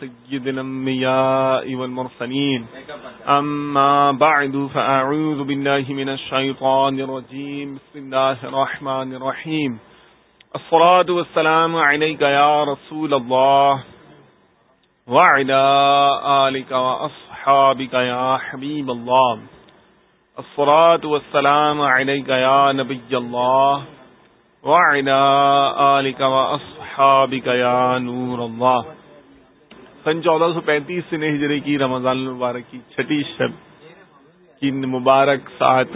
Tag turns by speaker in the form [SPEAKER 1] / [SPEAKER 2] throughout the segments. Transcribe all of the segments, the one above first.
[SPEAKER 1] سيد الأنبياء والمرسلين. أما بعد، فأعوذ بالله من الشيطان الرجيم. بسم الله الرحمن الرحيم. الصلاة والسلام عليك يا رسول الله وعلى آلك وأصحابك يا حبيب الله. الصلاة والسلام عليك يا نبي الله وعلى آلك وأصحابك يا نور الله. سن چودہ سو پینتیس سے ہجرے کی رمضان المبارک کی چھٹی شب کی مبارک ساعت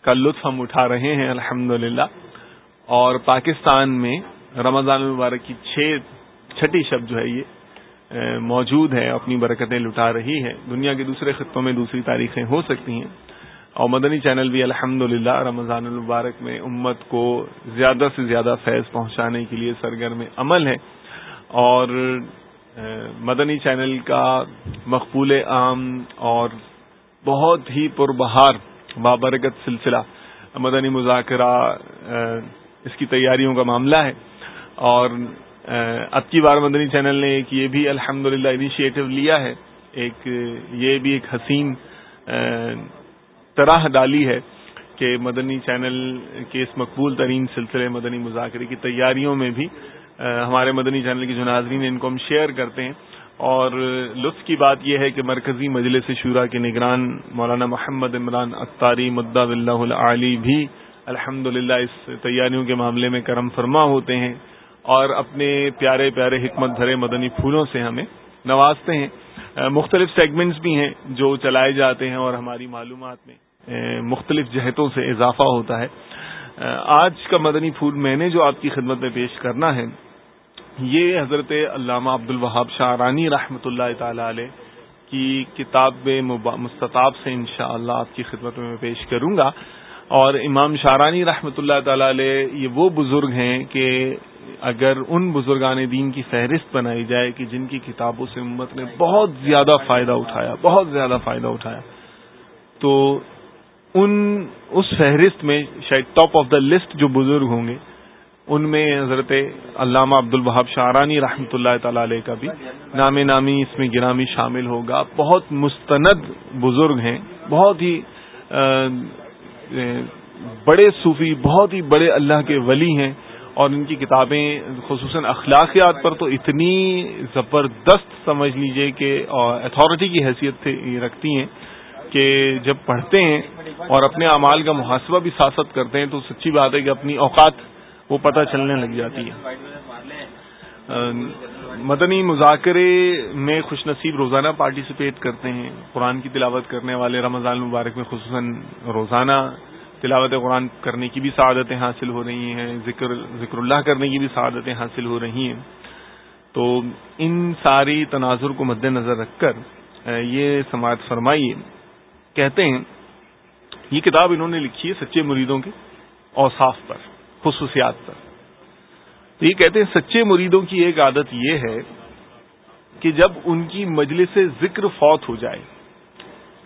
[SPEAKER 1] کا لطف ہم اٹھا رہے ہیں الحمد اور پاکستان میں رمضان المبارک کی چھ چھٹی شب جو ہے یہ موجود ہے، اپنی برکتیں لٹا رہی ہے دنیا کے دوسرے خطوں میں دوسری تاریخیں ہو سکتی ہیں۔ اور مدنی چینل بھی الحمد رمضان المبارک میں امت کو زیادہ سے زیادہ فیض پہنچانے کے لیے سرگرم عمل ہے۔ اور مدنی چینل کا مقبول عام اور بہت ہی پربہار بابرکت سلسلہ مدنی مذاکرہ اس کی تیاریوں کا معاملہ ہے۔ اور اب کی بار مدنی چینل نے ایک یہ بھی الحمد للہ انیشیٹو لیا ہے۔ ایک، یہ بھی ایک حسین طرح ڈالی ہے کہ مدنی چینل کے اس مقبول ترین سلسلے مدنی مذاکرے کی تیاریوں میں بھی ہمارے مدنی چینل کی جو ناظرین ان کو ہم شیئر کرتے ہیں۔ اور لطف کی بات یہ ہے کہ مرکزی مجلس شورا کے نگران مولانا محمد عمران اختاری مدعا اللہ علی بھی الحمد اس تیاریوں کے معاملے میں کرم فرما ہوتے ہیں۔ اور اپنے پیارے پیارے حکمت بھرے مدنی پھولوں سے ہمیں نوازتے ہیں۔ مختلف سیگمنٹس بھی ہیں جو چلائے جاتے ہیں اور ہماری معلومات میں مختلف جہتوں سے اضافہ ہوتا ہے۔ آج کا مدنی پھول میں نے جو آپ کی خدمت میں پیش کرنا ہے یہ حضرت علامہ عبد الوہاب شاہرانی رحمۃ اللہ تعالی علیہ کی کتاب مستطاب سے انشاءاللہ اللہ آپ کی خدمت میں پیش کروں گا اور امام شارانی رحمۃ اللہ تعالی علیہ یہ وہ بزرگ ہیں کہ اگر ان بزرگان دین کی فہرست بنائی جائے کہ جن کی کتابوں سے امت نے بہت زیادہ فائدہ اٹھایا، بہت زیادہ فائدہ اٹھایا، تو ان، اس فہرست میں شاید ٹاپ آف دا لسٹ جو بزرگ ہوں گے ان میں حضرت علامہ عبد البہاب شارانی رحمۃ اللہ تعالی علیہ کا بھی نام نامی اس میں گرامی شامل ہوگا۔ بہت مستند بزرگ ہیں، بہت ہی بڑے صوفی، بہت ہی بڑے اللہ کے ولی ہیں اور ان کی کتابیں خصوصاً اخلاقیات پر تو اتنی زبردست سمجھ لیجیے کہ اتھارٹی کی حیثیت رکھتی ہیں کہ جب پڑھتے ہیں اور اپنے اعمال کا محاسبہ بھی ساتھ کرتے ہیں تو سچی بات ہے کہ اپنی اوقات وہ پتہ چلنے لگ جاتی ہے۔ مدنی مذاکرے میں خوش نصیب روزانہ پارٹیسپیٹ کرتے ہیں۔ قرآن کی تلاوت کرنے والے رمضان المبارک میں خصوصاً روزانہ تلاوت قرآن کرنے کی بھی سعادتیں حاصل ہو رہی ہیں، ذکر ذکر اللہ کرنے کی بھی سعادتیں حاصل ہو رہی ہیں۔ تو ان ساری تناظر کو مد نظر رکھ کر یہ سماعت فرمائیے۔ کہتے ہیں، یہ کتاب انہوں نے لکھی ہے سچے مریدوں کے اوصاف پر۔ خصوصیات پر۔ تو یہ کہتے ہیں سچے مریدوں کی ایک عادت یہ ہے کہ جب ان کی مجلس ذکر فوت ہو جائے،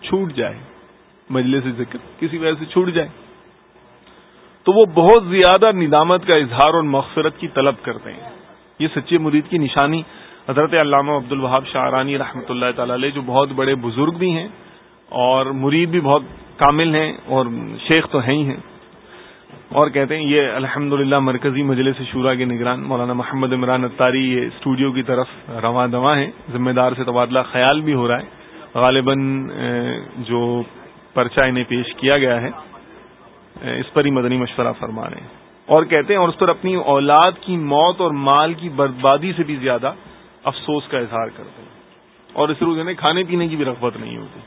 [SPEAKER 1] چھوٹ جائے، مجلس ذکر کسی وجہ سے چھوٹ جائے، تو وہ بہت زیادہ ندامت کا اظہار اور مغفرت کی طلب کرتے ہیں۔ یہ سچے مرید کی نشانی حضرت علامہ عبد الوہاب شاہرانی رحمۃ اللہ تعالی علیہ، جو بہت بڑے بزرگ بھی ہیں اور مرید بھی بہت کامل ہیں اور شیخ تو ہیں ہی ہیں۔ اور کہتے ہیں یہ الحمد مرکزی مجلس شورا کے نگران، مولانا محمد عمران اتاری یہ اسٹوڈیو کی طرف رواں دواں ہیں، ذمہ دار سے تبادلہ خیال بھی ہو رہا ہے۔ غالباً جو پرچہ انہیں پیش کیا گیا ہے اس پر ہی مدنی مشورہ فرما رہے ہیں۔ اور کہتے ہیں، اور اس پر اپنی اولاد کی موت اور مال کی بربادی سے بھی زیادہ افسوس کا اظہار کرتے ہیں۔ اور اس روز انہیں کھانے پینے کی بھی رغبت نہیں ہوتی۔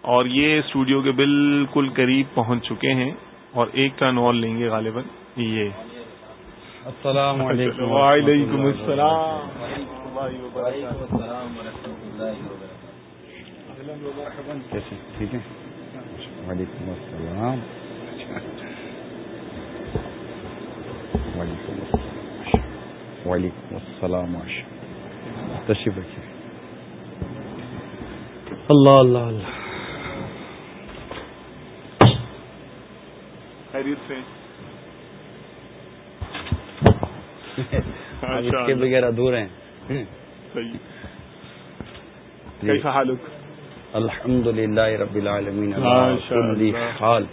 [SPEAKER 1] اور یہ اسٹوڈیو کے بالکل قریب پہنچ چکے ہیں۔ اور ایک کا نول لیں گے غالباً یہ۔
[SPEAKER 2] السلام علیکم
[SPEAKER 1] وعلیکم السلام۔
[SPEAKER 2] ٹھیک ہے؟ وعلیکم السلام۔ وعلیکم السلام۔ وعلیکم السلام تشریف رکھیے۔ اللہ اللہ اللہ۔
[SPEAKER 1] خیریت سے
[SPEAKER 2] اس کے بغیر ادھورے ہیں۔
[SPEAKER 1] صحیح۔ کیسا حالک؟
[SPEAKER 2] الحمد للہ رب العالمین۔ حال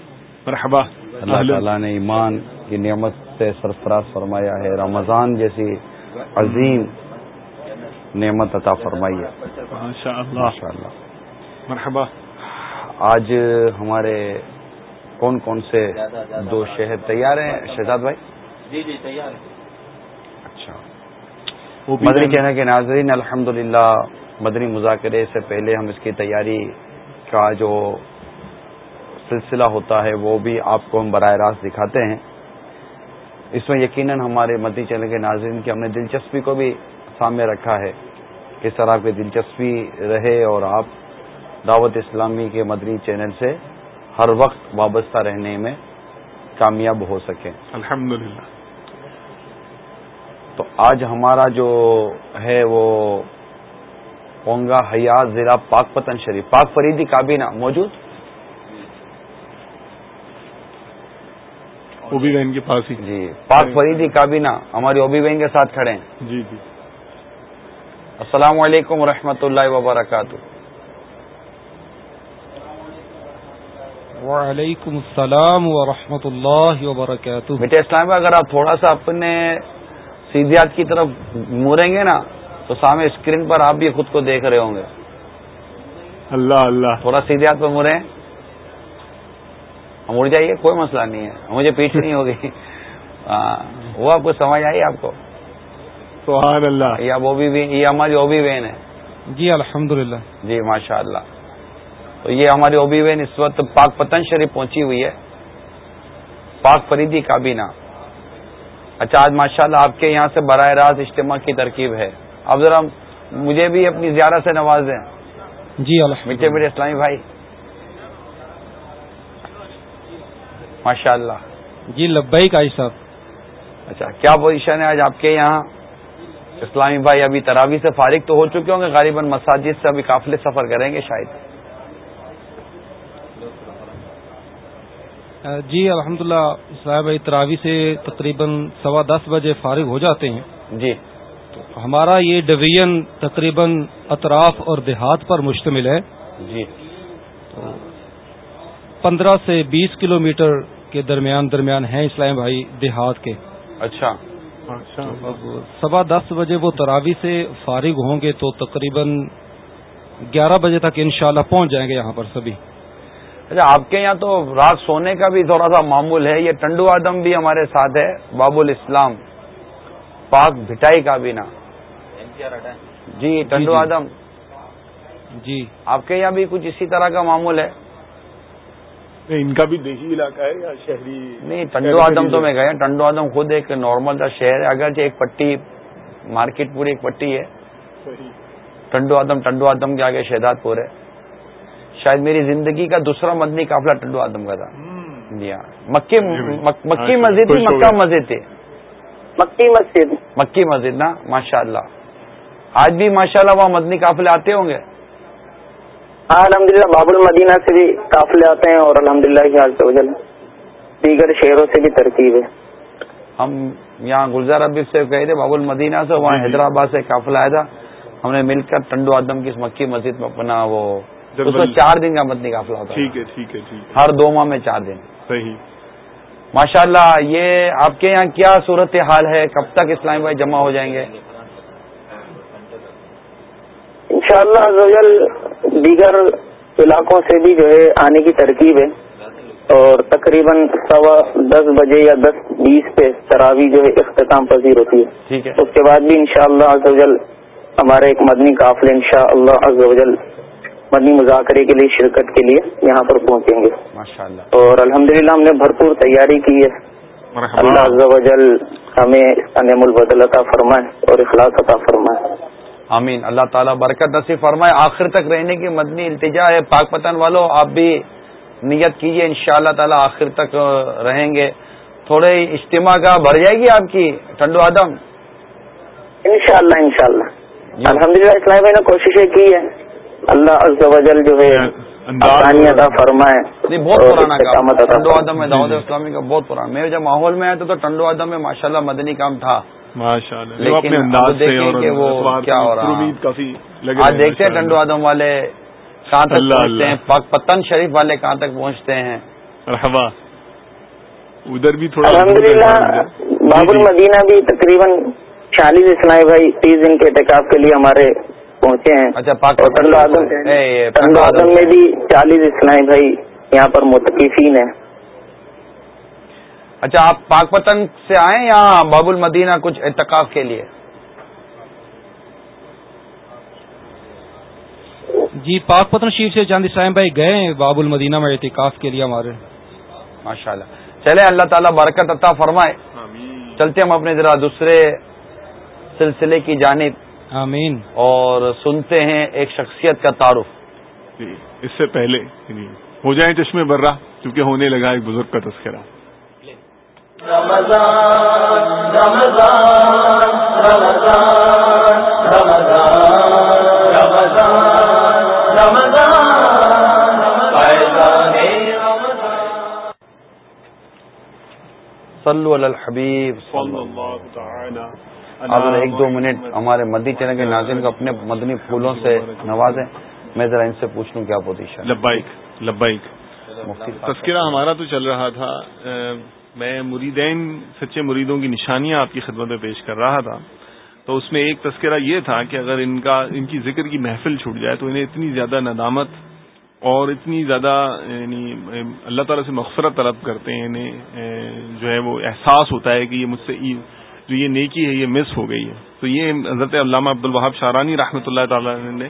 [SPEAKER 1] مرحبا۔
[SPEAKER 2] اللہ۔ تعالیٰ نے ایمان کی نعمت سے سرفراز فرمایا ہے۔ رمضان جیسی عظیم نعمت عطا فرمائی ہے۔
[SPEAKER 1] مرحبا۔
[SPEAKER 2] آج ہمارے کون کون سے دو شہر تیار ہیں؟ شہزاد بھائی؟
[SPEAKER 3] جی جی تیار
[SPEAKER 2] اچھا۔
[SPEAKER 1] وہ بھی
[SPEAKER 2] مدنی
[SPEAKER 1] میں-
[SPEAKER 2] کہنے کے ناظرین الحمد مدنی مذاکرے سے پہلے ہم اس کی تیاری کا جو سلسلہ ہوتا ہے وہ بھی آپ کو ہم براہ راست دکھاتے ہیں۔ اس میں یقیناً ہمارے مدنی چینل کے ناظرین کی ہم نے دلچسپی کو بھی سامنے رکھا ہے۔ کس طرح آپ کی دلچسپی رہے اور آپ دعوت اسلامی کے مدنی چینل سے ہر وقت وابستہ رہنے میں کامیاب ہو سکیں
[SPEAKER 1] الحمد
[SPEAKER 2] تو آج ہمارا جو ہے وہ پونگا حیات ضلع پاک پتن شریف پاک فریدی کابینہ موجود؟
[SPEAKER 1] بھی بہن کے پاس ہی۔
[SPEAKER 2] جی پاک فریدی کابینہ ہماری اوبی بہن کے ساتھ کھڑے ہیں۔
[SPEAKER 1] جی جی۔
[SPEAKER 2] السلام علیکم ورحمۃ اللہ وبرکاتہ۔
[SPEAKER 4] وعلیکم السلام ورحمۃ اللہ وبرکاتہ۔
[SPEAKER 2] بیٹے اسلام میں اگر آپ تھوڑا سا اپنے سیدھیات کی طرف موریں گے نا تو سامنے اسکرین پر آپ بھی خود کو دیکھ رہے ہوں گے۔
[SPEAKER 1] اللہ اللہ۔
[SPEAKER 2] تھوڑا سیدھیات پر موریں۔ ہم اڑ جائیے کوئی مسئلہ نہیں ہے۔ مجھے پیچھے نہیں ہوگی۔ ہاں، وہ آپ کو سمجھ آئی آپ کو؟
[SPEAKER 1] سبحان اللہ۔
[SPEAKER 2] اب اوبی بھی یہ ہماری اوبی بہن ہے۔
[SPEAKER 4] جی الحمد للہ
[SPEAKER 2] جی ماشاء اللہ تو یہ ہماری اوبی بہن اس وقت پاک پتن شریف پہنچی ہوئی ہے۔ پاک فریدی کابینہ۔ اچھا آج ماشاء اللہ آپ کے یہاں سے براہ راست اجتماع کی ترکیب ہے۔ اب ذرا مجھے بھی اپنی زیارت سے نواز دیں۔
[SPEAKER 4] جی
[SPEAKER 2] میٹھے میٹھے اسلامی بھائی۔ ماشاء اللہ
[SPEAKER 4] جی لبئی کا صاحب۔
[SPEAKER 2] اچھا کیا پوزیشن ہے آج آپ کے یہاں؟ اسلامی بھائی ابھی تراوی سے فارغ تو ہو چکے ہوں گے غالباً مساجد سے ابھی قافلے سفر کریں گے شاید۔
[SPEAKER 4] جی الحمد للہ صاحب تراوی سے تقریباً سوا دس بجے فارغ ہو جاتے ہیں۔
[SPEAKER 2] جی۔
[SPEAKER 4] ہمارا یہ ڈویژن تقریباً اطراف اور دیہات پر مشتمل ہے۔
[SPEAKER 2] جی۔
[SPEAKER 4] پندرہ سے بیس کلومیٹر کے درمیان درمیان ہیں اسلام بھائی دیہات کے۔
[SPEAKER 2] اچھا۔
[SPEAKER 1] اللہ۔
[SPEAKER 4] اب سوا دس بجے وہ تراوی سے فارغ ہوں گے تو تقریباً گیارہ بجے تک انشاءاللہ پہنچ جائیں گے یہاں پر سبھی۔
[SPEAKER 2] اچھا آپ کے یہاں تو رات سونے کا بھی تھوڑا سا معمول ہے یہ ٹنڈو آدم بھی ہمارے ساتھ ہے باب الاسلام پاک بھٹائی کا بھی نا جی ٹنڈو
[SPEAKER 4] جی۔
[SPEAKER 2] آدم۔
[SPEAKER 4] جی۔
[SPEAKER 2] آپ کے یہاں بھی کچھ اسی طرح کا معمول ہے؟
[SPEAKER 1] نہیں، ان کا بھی دیہی علاقہ ہے یا شہری؟
[SPEAKER 2] نہیں ٹنڈو آدم تو میں گیا ٹنڈو آدم خود ایک نارمل سا شہر ہے اگرچہ ایک پٹی مارکیٹ پوری ایک پٹی ہے۔ ٹنڈو آدم ٹنڈو آدم کے آگے شہداد پور ہے۔ شاید میری زندگی کا دوسرا مدنی قافلہ ٹنڈو آدم کا تھا۔ جی ہاں مکی مسجد تھی مکہ۔ مسجد تھی۔
[SPEAKER 3] مکی مسجد۔
[SPEAKER 2] مکی مسجد نا ماشاء اللہ آج بھی ماشاء اللہ وہاں مدنی قافلے آتے ہوں گے؟
[SPEAKER 3] ہاں الحمد للہ باب المدینہ سے بھی قافلے آتے ہیں اور الحمد للہ دیگر شہروں سے بھی ترتیب ہے۔
[SPEAKER 2] ہم یہاں گلزار ابھی سے گئے تھے باب المدینہ سے وہاں
[SPEAKER 1] جی۔
[SPEAKER 2] حیدرآباد سے قافلہ آیا تھا۔ ہم نے مل کر ٹنڈو آدم کی اس مکی مسجد میں اپنا وہ اس میں چار دن کا مدنی قافلہ ہوتا
[SPEAKER 1] ٹھیک
[SPEAKER 2] ہے
[SPEAKER 1] ٹھیک ہے ٹھیک ہے۔
[SPEAKER 2] ہر دو ماہ میں چار دن۔
[SPEAKER 1] صحیح۔
[SPEAKER 2] ماشاء اللہ یہ آپ کے یہاں کیا صورت حال ہے؟ کب تک اسلامی بھائی جمع ہو جائیں گے؟
[SPEAKER 3] انشاءاللہ اللہ دیگر علاقوں سے بھی جو ہے آنے کی ترکیب ہے۔ اور تقریباً سوا دس بجے یا دس بیس پہ تراوی جو ہے اختتام پذیر ہوتی ہے۔
[SPEAKER 2] ٹھیک ہے۔
[SPEAKER 3] اس کے بعد بھی انشاءاللہ شاء اللہ ہمارے ایک مدنی قافلے انشاءاللہ شاء اللہ مدنی مذاکرے کے لیے شرکت کے لیے یہاں پر پہنچیں گے۔ اور الحمدللہ ہم نے بھرپور تیاری کی ہے۔ اللہ عز و جل ہمیں اس کا نعم البدل عطا فرمائے اور اخلاص عطا فرمائے۔
[SPEAKER 2] آمین۔ اللہ تعالیٰ برکت نصیب فرمائے۔ آخر تک رہنے کی مدنی التجا ہے۔ پاک پتن والوں آپ بھی نیت کیجیے ان شاء اللہ تعالیٰ آخر تک رہیں گے۔ تھوڑے اجتماع کا بڑھ جائے گی آپ کی ٹنڈو آدم؟
[SPEAKER 3] انشاءاللہ انشاءاللہ۔ الحمدللہ اسلامی بھائی نے کوششیں کی ہے اللہ عز و جل جو ہے
[SPEAKER 1] انداز
[SPEAKER 3] آسانی عطا فرمائے
[SPEAKER 2] نہیں بہت پرانا کام ٹنڈو۔ آدم میں دعوت اسلامی کا بہت پرانا۔ میں جب ماحول میں آیا تھا تو ٹنڈو آدم میں ماشاء اللہ مدنی کام تھا۔ لیکن دیکھیں کہ وہ کیا ہو رہا۔
[SPEAKER 1] کافی
[SPEAKER 2] آج دیکھتے ہیں ٹنڈو آدم والے کہاں تک پہنچتے ہیں؟ پاک پتن شریف والے کہاں تک پہنچتے ہیں؟
[SPEAKER 1] مرحبا۔ ادھر بھی تھوڑا
[SPEAKER 5] الحمد للہ باب المدینہ بھی تقریباً چالیس اسلائی بھائی تیس دن کے احتکاب کے لیے ہمارے پہنچے ہیں۔
[SPEAKER 2] اچھا
[SPEAKER 5] آدم میں بھی چالیس اسلائی بھائی یہاں پر متقفین ہیں۔
[SPEAKER 2] اچھا آپ پاک پتن سے آئے یا باب المدینہ کچھ اعتکاف کے لیے؟
[SPEAKER 4] جی پاک پتن شریف سے چاند اسلام بھائی گئے ہیں باب المدینہ میں احتکاف کے لیے ہمارے۔
[SPEAKER 2] ماشاء اللہ چلے اللہ تعالیٰ برکت عطا فرمائے۔ چلتے ہم اپنے ذرا دوسرے سلسلے کی جانب۔
[SPEAKER 4] آمین۔
[SPEAKER 2] اور سنتے ہیں ایک شخصیت کا تعارف۔
[SPEAKER 1] جی، اس سے پہلے جی، ہو جائیں چشمے برا کیونکہ ہونے لگا ایک بزرگ کا تذکرہ۔ رمضان رمضان رمضان
[SPEAKER 2] صلو علی الحبیب آپ ایک دو منٹ ہمارے مدی چینل کے ناظرین کو اپنے مدنی پھولوں سے نوازیں۔ میں ذرا ان سے پوچھ لوں کیا پوزیشن
[SPEAKER 1] لبائک لبائک تذکرہ ہمارا تو چل رہا تھا۔ میں مریدین سچے مریدوں کی نشانیاں آپ کی خدمت میں پیش کر رہا تھا۔ تو اس میں ایک تذکرہ یہ تھا کہ اگر ان کا ان کی ذکر کی محفل چھوٹ جائے تو انہیں اتنی زیادہ ندامت اور اتنی زیادہ یعنی اللہ تعالیٰ سے مغفرت طلب کرتے ہیں انہیں جو ہے وہ احساس ہوتا ہے کہ یہ مجھ سے جو یہ نیکی ہے، یہ مس ہو گئی ہے۔ تو یہ حضرت علامہ عبد الوہاب شارانی رحمۃ اللہ تعالی نے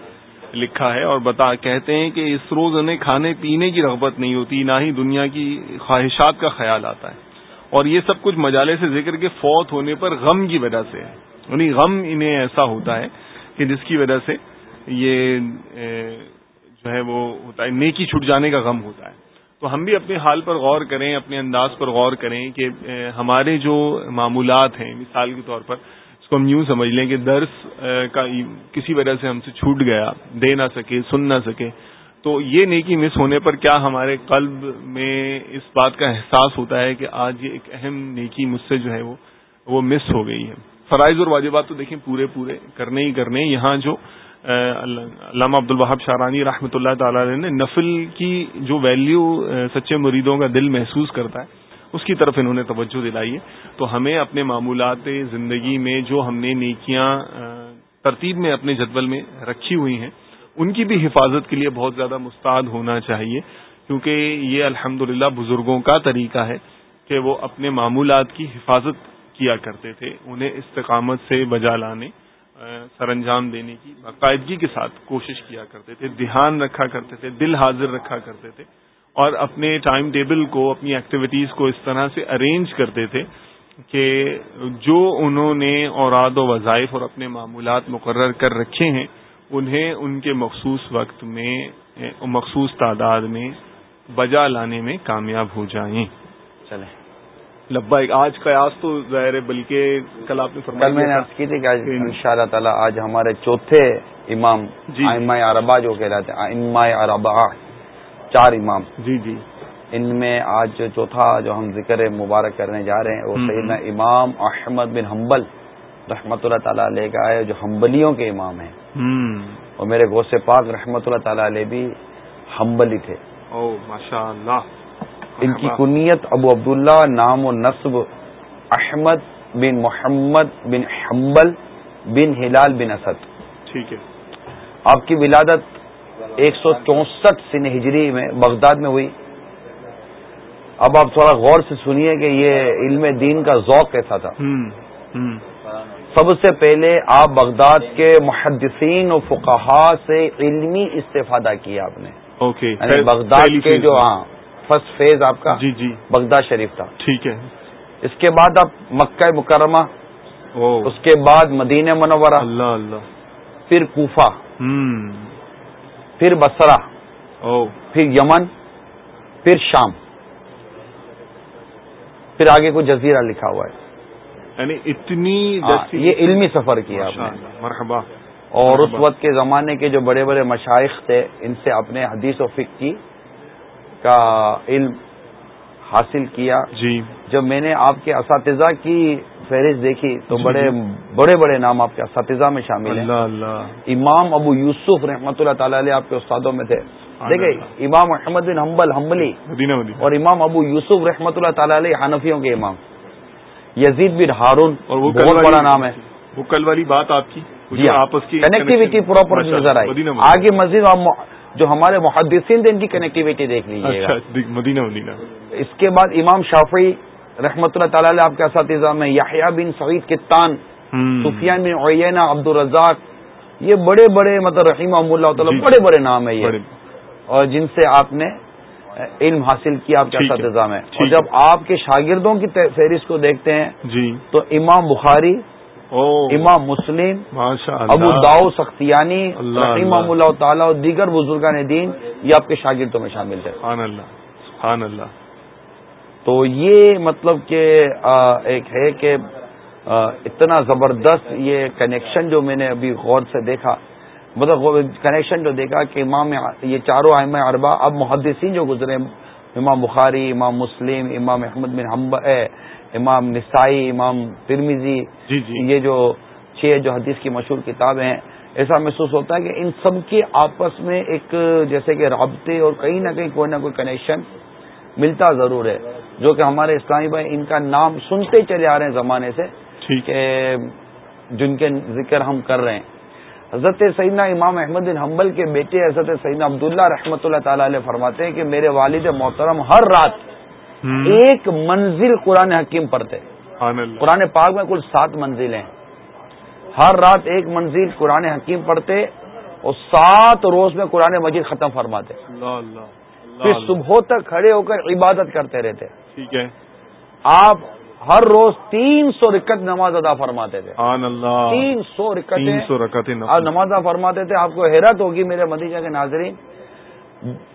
[SPEAKER 1] لکھا ہے اور بتا کہتے ہیں کہ اس روز انہیں کھانے پینے کی رغبت نہیں ہوتی، نہ ہی دنیا کی خواہشات کا خیال آتا ہے۔ اور یہ سب کچھ مجالے سے ذکر کے فوت ہونے پر غم کی وجہ سے ہے۔ یعنی غم انہیں ایسا ہوتا ہے کہ جس کی وجہ سے یہ جو ہے وہ ہوتا ہے، نیکی چھٹ جانے کا غم ہوتا ہے۔ تو ہم بھی اپنے حال پر غور کریں، اپنے انداز پر غور کریں کہ ہمارے جو معمولات ہیں، مثال کے طور پر اس کو ہم یوں سمجھ لیں کہ درس کا کسی وجہ سے ہم سے چھوٹ گیا، دے نہ سکے، سن نہ سکے، تو یہ نیکی مس ہونے پر کیا ہمارے قلب میں اس بات کا احساس ہوتا ہے کہ آج یہ ایک اہم نیکی مجھ سے جو ہے وہ وہ مس ہو گئی ہے؟ فرائض اور واجبات تو دیکھیں پورے پورے، کرنے ہی کرنے، یہاں جو علامہ عبد الوہاب شارانی رحمۃ اللہ تعالی نے نفل کی جو ویلیو سچے مریدوں کا دل محسوس کرتا ہے، اس کی طرف انہوں نے توجہ دلائی ہے۔ تو ہمیں اپنے معمولات زندگی میں جو ہم نے نیکیاں ترتیب میں اپنے جدول میں رکھی ہوئی ہیں، ان کی بھی حفاظت کے لیے بہت زیادہ مستعد ہونا چاہیے۔ کیونکہ یہ الحمد بزرگوں کا طریقہ ہے کہ وہ اپنے معمولات کی حفاظت کیا کرتے تھے، انہیں استقامت سے بجا لانے۔ سر انجام دینے کی، باقاعدگی کے ساتھ کوشش کیا کرتے تھے، دھیان رکھا کرتے تھے، دل حاضر رکھا کرتے تھے اور اپنے ٹائم ٹیبل کو، اپنی ایکٹیویٹیز کو اس طرح سے ارینج کرتے تھے کہ جو انہوں نے اوراد و وظائف اور اپنے معمولات مقرر کر رکھے ہیں، انہیں ان کے مخصوص وقت میں، مخصوص تعداد میں بجا لانے میں کامیاب ہو جائیں۔
[SPEAKER 2] چلیں۔
[SPEAKER 1] لبا آج قیاس تو ظاہر ہے بلکہ کل آپ نے
[SPEAKER 2] کل میں نے عرض کی تھی کہ ان شاء اللہ تعالیٰ آج ہمارے چوتھے امام جی۔ اربا جو کہلاتے ہیں اما اربا چار امام۔
[SPEAKER 1] جی جی۔
[SPEAKER 2] ان میں آج چوتھا جو ہم ذکر مبارک کرنے جا رہے ہیں وہ سیدنا امام احمد بن حنبل رحمۃ اللہ تعالیٰ علیہ کا ہے جو ہمبلیوں کے امام ہیں۔ اور میرے غوث پاک رحمۃ اللہ تعالی علیہ بھی ہمبلی تھے۔ ان کی کنیت ابو عبداللہ نام و نصب احمد بن محمد بن حنبل بن ہلال بن اسد.
[SPEAKER 1] ٹھیک ہے۔
[SPEAKER 2] آپ کی ولادت ایک سو چونسٹھ سن ہجری میں بغداد میں ہوئی۔ اب آپ تھوڑا غور سے سنیے کہ یہ علم دین کا ذوق کیسا تھا۔ سب سے پہلے آپ بغداد کے محدثین و فقہا سے علمی استفادہ کیا آپ نے۔
[SPEAKER 1] اوکے
[SPEAKER 2] یعنی بغداد کے جو ہاں۔ فرسٹ فیز آپ کا
[SPEAKER 1] جی جی
[SPEAKER 2] بغداد شریف تھا
[SPEAKER 1] ٹھیک ہے
[SPEAKER 2] اس کے بعد آپ مکہ مکرمہ اس کے بعد مدینہ منورہ
[SPEAKER 1] اللہ اللہ
[SPEAKER 2] پھر کوفہ پھر بسرا پھر یمن پھر شام پھر آگے کوئی جزیرہ لکھا ہوا ہے
[SPEAKER 1] یعنی اتنی
[SPEAKER 2] یہ علمی سفر کیا
[SPEAKER 1] مرحبا
[SPEAKER 2] اور اس وقت کے زمانے کے جو بڑے بڑے مشائق تھے ان سے اپنے حدیث و فک کی کا علم حاصل کیا۔
[SPEAKER 1] جی۔
[SPEAKER 2] جب میں نے آپ کے اساتذہ کی فہرست دیکھی تو
[SPEAKER 1] جی۔
[SPEAKER 2] بڑے بڑے بڑے نام آپ کے اساتذہ میں شامل ہیں۔
[SPEAKER 1] اللہ اللہ۔
[SPEAKER 2] امام ابو یوسف رحمۃ اللہ تعالی علیہ آپ کے استادوں میں تھے۔ دیکھیں امام احمد بن حنبل حنبلی۔
[SPEAKER 1] مدینہ مدینہ۔
[SPEAKER 2] اور امام ابو یوسف رحمۃ اللہ تعالی علیہ حنفیوں کے امام۔ یزید بن ہارون
[SPEAKER 1] اور وہ
[SPEAKER 2] بہت بڑا نام ہے۔
[SPEAKER 1] وہ کل والی بات آپ کی
[SPEAKER 2] جی ہاں۔
[SPEAKER 1] آپس کی
[SPEAKER 2] کنیکٹیوٹی پراپر نظر
[SPEAKER 1] اللہ،
[SPEAKER 2] آئی۔ آگے مزید جو ہمارے محدثین ان کی کنیکٹیوٹی دیکھ لیجیے گا۔
[SPEAKER 1] اچھا مدینہ مدینہ۔
[SPEAKER 2] اس کے بعد امام شافعی رحمۃ اللہ تعالی علیہ آپ کے اساتذہ میں یحییٰ بن سعید کتان
[SPEAKER 1] ہم۔
[SPEAKER 2] سفیان بن عیینہ عبد الرزاق یہ بڑے بڑے مطلب رحیم اللہ تعالیٰ
[SPEAKER 1] جی،۔
[SPEAKER 2] بڑے بڑے نام ہے یہ۔ اور جن سے آپ نے علم حاصل کیا آپ کے اساتذہ میں۔ اور۔ جب آپ کے شاگردوں کی فہرست کو دیکھتے ہیں
[SPEAKER 1] جی۔
[SPEAKER 2] تو امام بخاری امام مسلم ابو داؤ سختیانی رحیم
[SPEAKER 1] اللہ۔
[SPEAKER 2] تعالیٰ اور دیگر بزرگان دین یہ آپ کے شاگردوں میں شامل تھے
[SPEAKER 1] سبحان اللہ
[SPEAKER 2] تو یہ مطلب کہ ایک ہے کہ اتنا زبردست یہ کنیکشن جو میں نے ابھی غور سے دیکھا مطلب کنیکشن جو دیکھا کہ امام یہ چاروں اہم اربا اب محدثین جو گزرے امام بخاری امام مسلم امام احمد بن حمب امام نسائی امام ترمیزی
[SPEAKER 1] جی جی۔
[SPEAKER 2] یہ جو چھ جو حدیث کی مشہور کتابیں ہیں ایسا محسوس ہوتا ہے کہ ان سب کے آپس میں ایک جیسے کہ رابطے اور کہیں نہ کہیں کوئی نہ کوئی کنیکشن ملتا ضرور ہے۔ جو کہ ہمارے اسلامی بھائی ان کا نام سنتے چلے آ رہے ہیں زمانے سے کہ جن کے ذکر ہم کر رہے ہیں۔ حضرت سیدنا امام احمد بن حنبل کے بیٹے حضرت سیدنا عبداللہ رحمۃ اللہ تعالی علیہ فرماتے ہیں کہ میرے والد محترم ہر رات۔ ایک منزل قرآن حکیم پڑھتے قرآن پاک میں کل سات منزلیں ہیں۔ ہر رات ایک منزل قرآن حکیم پڑھتے اور سات روز میں قرآن مجید ختم فرماتے
[SPEAKER 1] اللہ اللہ اللہ۔
[SPEAKER 2] پھر۔ صبح تک کھڑے ہو کر عبادت کرتے رہتے۔
[SPEAKER 1] ٹھیک ہے۔
[SPEAKER 2] آپ ہر روز تین سو رکت نماز ادا فرماتے تھے۔
[SPEAKER 1] اللہ۔
[SPEAKER 2] تین سو رکتیں
[SPEAKER 1] تین سو رکعتیں
[SPEAKER 2] آپ نماز ادا فرماتے تھے۔ آپ کو حیرت ہوگی میرے مدیجہ کے ناظرین۔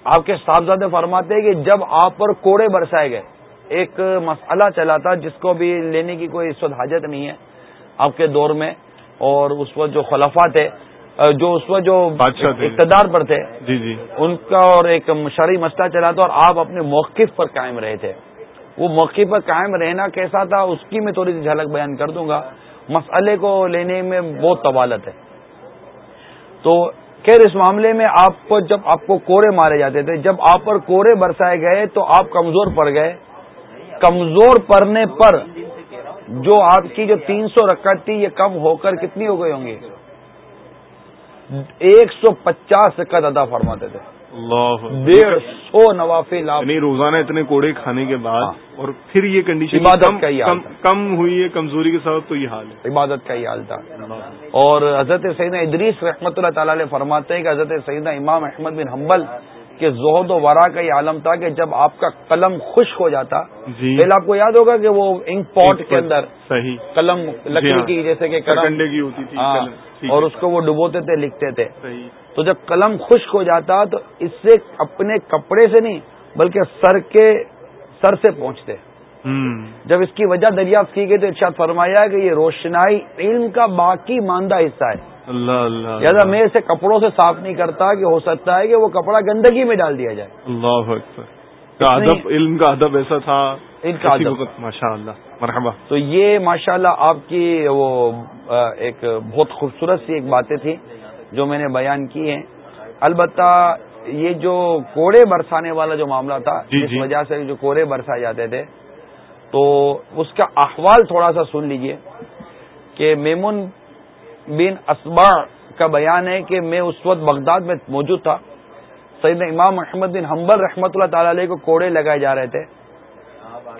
[SPEAKER 2] آپ کے صاحبزادے فرماتے ہیں کہ جب آپ پر کوڑے برسائے گئے ایک مسئلہ چلا تھا جس کو بھی لینے کی کوئی اس وقت حاجت نہیں ہے آپ کے دور میں اور اس وقت جو خلفا تھے جو اس وقت جو۔ اقتدار پر تھے
[SPEAKER 1] جی جی۔
[SPEAKER 2] ان کا اور ایک شرعی مسئلہ چلا تھا اور آپ اپنے موقف پر قائم رہے تھے۔ وہ موقف پر قائم رہنا کیسا تھا اس کی میں تھوڑی سی جھلک بیان کر دوں گا۔ مسئلے کو لینے میں بہت طوالت ہے۔ تو خیر، اس معاملے میں آپ کو جب آپ کو کوڑے مارے جاتے تھے، جب آپ پر کوڑے برسائے گئے تو آپ کمزور پڑ گئے۔ کمزور پڑنے پر جو آپ کی جو تین سو رکعت تھی، یہ کم ہو کر کتنی ہو گئی ہوں گی؟ ایک سو پچاس رکعت ادا فرماتے تھے۔ ڈیڑھ سو نوافل
[SPEAKER 1] یعنی روزانہ اتنے کوڑے کھانے کے بعد
[SPEAKER 2] ہاں۔
[SPEAKER 1] اور پھر یہ کنڈیشن
[SPEAKER 2] عبادت کا حال
[SPEAKER 1] کم ہوئی ہے کمزوری کے سبب تو یہ حال ہے۔
[SPEAKER 2] عبادت کا یہ حال تھا۔ اور حضرت سیدنا ادریس رحمۃ اللہ تعالی علیہ فرماتے ہیں کہ حضرت سیدنا امام احمد بن حنبل کے زہد و ورا کا یہ عالم تھا کہ جب آپ کا قلم خشک ہو جاتا
[SPEAKER 1] جی۔
[SPEAKER 2] پہلے آپ کو یاد ہوگا کہ وہ انک پاٹ کے اندر
[SPEAKER 1] صحیح۔
[SPEAKER 2] قلم لکڑی
[SPEAKER 1] ہاں۔
[SPEAKER 2] کی جیسے کہ
[SPEAKER 1] سرکنڈے کی ہوتی تھی
[SPEAKER 2] ہاں، اور اس کو وہ ڈبوتے تھے لکھتے تھے۔ تو جب قلم خشک ہو جاتا تو اس سے اپنے کپڑے سے نہیں بلکہ سر کے سر سے پہنچتے۔ جب اس کی وجہ دریافت کی گئی تو ارشاد فرمایا کہ یہ روشنائی علم کا باقی ماندہ حصہ ہے۔
[SPEAKER 1] اللہ اللہ
[SPEAKER 2] لہٰذا میں اسے کپڑوں سے صاف نہیں کرتا کہ ہو سکتا ہے کہ وہ کپڑا گندگی میں ڈال دیا جائے۔
[SPEAKER 1] اللہ کا ادب علم کا ادب ایسا تھا۔
[SPEAKER 2] علم کا
[SPEAKER 1] ماشاء اللہ مرحبا۔
[SPEAKER 2] تو یہ ماشاءاللہ اللہ آپ کی وہ ایک بہت خوبصورت سی ایک باتیں تھیں۔ جو میں نے بیان کی ہیں۔ البتہ یہ جو کوڑے برسانے والا جو معاملہ تھا
[SPEAKER 1] جی،
[SPEAKER 2] جس
[SPEAKER 1] جی۔
[SPEAKER 2] وجہ سے جو کوڑے برسائے جاتے تھے تو اس کا احوال تھوڑا سا سن لیجیے کہ میمن بن اسبا کا بیان ہے کہ میں اس وقت بغداد میں موجود تھا۔ سید امام محمد بن حنبل رحمۃ اللہ تعالی علیہ کو کوڑے لگائے جا رہے تھے۔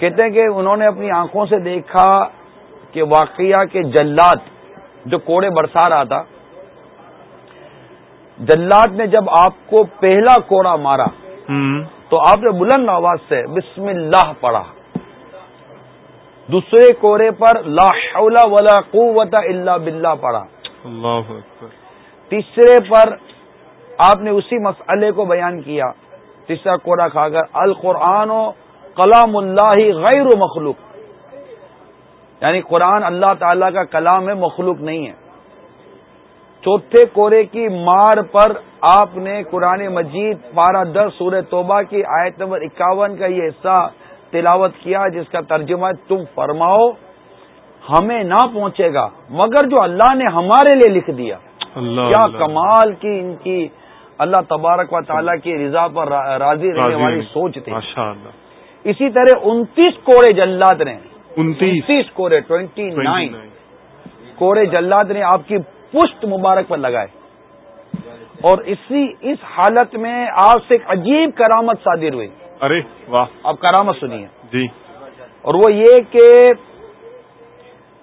[SPEAKER 2] کہتے ہیں کہ انہوں نے اپنی آنکھوں سے دیکھا کہ واقعہ کے جلات جو کوڑے برسا رہا تھا جلات نے جب آپ کو پہلا کوڑا مارا تو آپ نے بلند آواز سے بسم اللہ پڑھا۔ دوسرے کوڑے پر لا حول ولا قوت الا باللہ پڑھا۔
[SPEAKER 1] اللہ
[SPEAKER 2] تیسرے پر آپ نے اسی مسئلے کو بیان کیا۔ تیسرا کوڑا کھا کر القرآن و کلام اللہ غیر مخلوق۔ یعنی قرآن اللہ تعالی کا کلام ہے مخلوق نہیں ہے۔ چوتھے کوڑے کی مار پر آپ نے قرآن مجید پارہ دس سورہ توبہ کی آیت نمبر اکاون کا یہ حصہ تلاوت کیا جس کا ترجمہ تم فرماؤ ہمیں نہ پہنچے گا مگر جو اللہ نے ہمارے لیے لکھ دیا۔
[SPEAKER 1] اللہ
[SPEAKER 2] کیا
[SPEAKER 1] اللہ۔
[SPEAKER 2] کمال کی ان کی اللہ تبارک و تعالیٰ کی رضا پر را- راضی رہنے
[SPEAKER 1] راضی
[SPEAKER 2] والی۔ سوچ تھی اسی طرح انتیس کوڑے جلاد نے
[SPEAKER 1] انتیس۔
[SPEAKER 2] کوڑے ٹوینٹی نائن۔ کوڑے جلاد نے آپ کی پشت مبارک پر لگائے۔ اور اسی اس حالت میں آپ سے ایک عجیب کرامت صادر ہوئی۔
[SPEAKER 1] ارے واہ۔
[SPEAKER 2] آپ کرامت سنیے۔
[SPEAKER 1] جی۔
[SPEAKER 2] اور وہ یہ کہ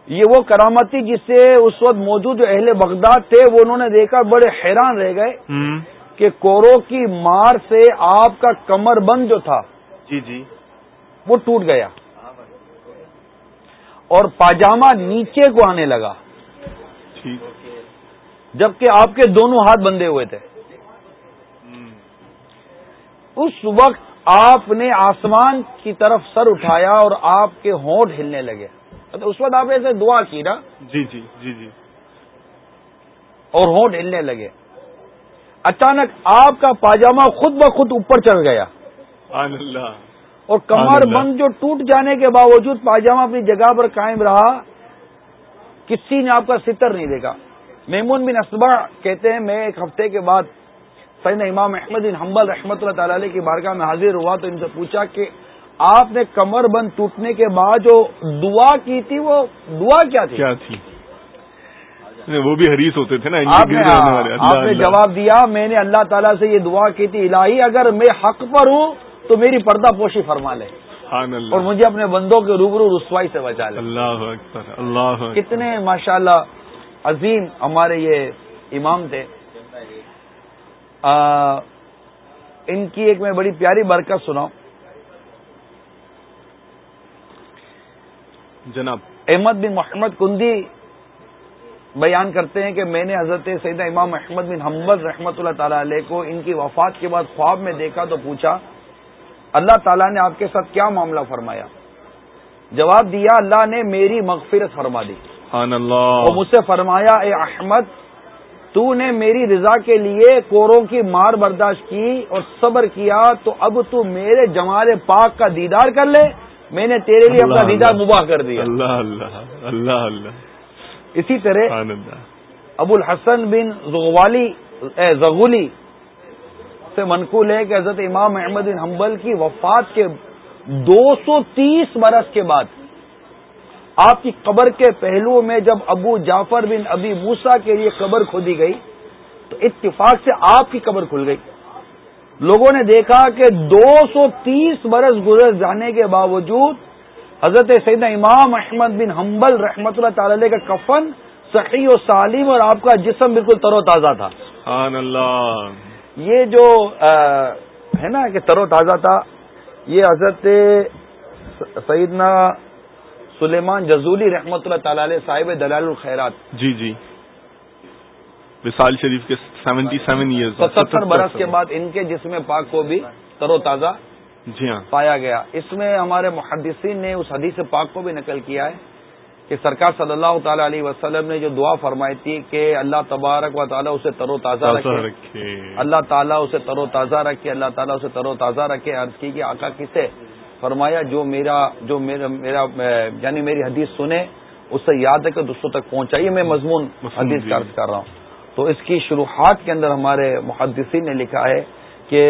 [SPEAKER 2] یہ وہ کرامت تھی جس سے اس وقت موجود جو اہل بغداد تھے وہ انہوں نے دیکھا بڑے حیران رہ گئے کہ کورو کی مار سے آپ کا کمر بند جو تھا
[SPEAKER 1] جی جی۔
[SPEAKER 2] وہ ٹوٹ گیا۔ اور پاجامہ نیچے کو آنے لگا۔
[SPEAKER 1] ٹھیک۔
[SPEAKER 2] جبکہ آپ کے دونوں ہاتھ بندھے ہوئے تھے۔ اس وقت آپ نے آسمان کی طرف سر اٹھایا اور آپ کے ہونٹ ہلنے لگے۔ تو اس وقت آپ ایسے دعا کی نا۔
[SPEAKER 1] جی جی جی جی۔
[SPEAKER 2] اور ہونٹ ہلنے لگے۔ اچانک آپ کا پاجامہ خود بخود اوپر چڑھ گیا۔
[SPEAKER 1] اللہ۔
[SPEAKER 2] اور کمر۔ بند جو ٹوٹ جانے کے باوجود پاجامہ اپنی جگہ پر قائم رہا کسی نے آپ کا ستر نہیں دیکھا۔ میمون بن اسبا کہتے ہیں میں ایک ہفتے کے بعد سیدنا امام احمد بن حنبل رحمۃ اللہ تعالی علیہ کی بارگاہ میں حاضر ہوا تو ان سے پوچھا کہ آپ نے کمر بند ٹوٹنے کے بعد جو دعا کی تھی وہ دعا کیا تھی؟
[SPEAKER 1] کیا تھی؟ وہ بھی حریص ہوتے تھے نا
[SPEAKER 2] آپ نے جواب دیا میں نے اللہ تعالیٰ سے یہ دعا کی تھی الہی اگر میں حق پر ہوں تو میری پردہ پوشی فرما لے۔ اور مجھے اپنے بندوں کے روبرو رسوائی سے بچا لے۔
[SPEAKER 1] اللہ اکبر اللہ اکبر۔
[SPEAKER 2] کتنے ماشاءاللہ عظیم ہمارے یہ امام تھے. ان کی ایک میں بڑی پیاری برکت سناؤں.
[SPEAKER 1] جناب
[SPEAKER 2] احمد بن محمد کندی بیان کرتے ہیں کہ میں نے حضرت سیدہ امام احمد بن حمد رحمۃ اللہ تعالی علیہ کو ان کی وفات کے بعد خواب میں دیکھا تو پوچھا اللہ تعالیٰ نے آپ کے ساتھ کیا معاملہ فرمایا؟ جواب دیا اللہ نے میری مغفرت فرما دی۔
[SPEAKER 1] سبحان اللہ.
[SPEAKER 2] اور مجھ سے فرمایا اے احمد تو نے میری رضا کے لیے کوروں کی مار برداشت کی اور صبر کیا تو اب تو میرے جمال پاک کا دیدار کر لے۔ میں نے تیرے لیے اپنا دیدار۔ مباح کر دیا۔
[SPEAKER 1] اللہ اللہ اللہ اللہ۔
[SPEAKER 2] اسی طرح ابو الحسن بن زغوالی زغولی سے منقول ہے کہ حضرت امام احمد بن حنبل کی وفات کے دو سو تیس برس کے بعد آپ کی قبر کے پہلو میں جب ابو جعفر بن ابی موسا کے لیے قبر کھودی گئی تو اتفاق سے آپ کی قبر کھل گئی۔ لوگوں نے دیکھا کہ دو سو تیس برس گزر جانے کے باوجود حضرت سیدنا امام احمد بن حنبل رحمۃ اللہ تعالی علیہ کا کفن صحیح و سالم اور آپ کا جسم بالکل تر و تازہ تھا۔
[SPEAKER 1] سبحان اللہ۔
[SPEAKER 2] یہ جو ہے نا کہ تر و تازہ تھا یہ حضرت سیدنا سلیمان جزولی رحمۃ اللہ تعالی علیہ صاحب دلال الخیرات۔
[SPEAKER 1] جی جی۔ وصال شریف کے سیونٹی سیون ایئرس
[SPEAKER 2] ستر برس کے بعد۔ ان کے جسم پاک کو بھی تر و تازہ
[SPEAKER 1] جی ہاں۔
[SPEAKER 2] پایا گیا۔ اس میں ہمارے محدثین نے اس حدیث پاک کو بھی نقل کیا ہے کہ سرکار صلی اللہ تعالی علیہ وسلم نے جو دعا فرمائی تھی کہ اللہ تبارک و تعالیٰ اسے تر و تازہ رکھے۔ اللہ تعالیٰ اسے تر و تازہ رکھے اللہ تعالیٰ اسے تر و تازہ رکھے۔ عرض کی کہ آقا کسے فرمایا جو میرا جو میرا میرا یعنی میری حدیث سنے اس سے یاد ہے کہ دوسروں تک پہنچائیے میں مضمون حدیث۔ کا عرض کر رہا ہوں تو اس کی شروحات کے اندر ہمارے محدثین نے لکھا ہے کہ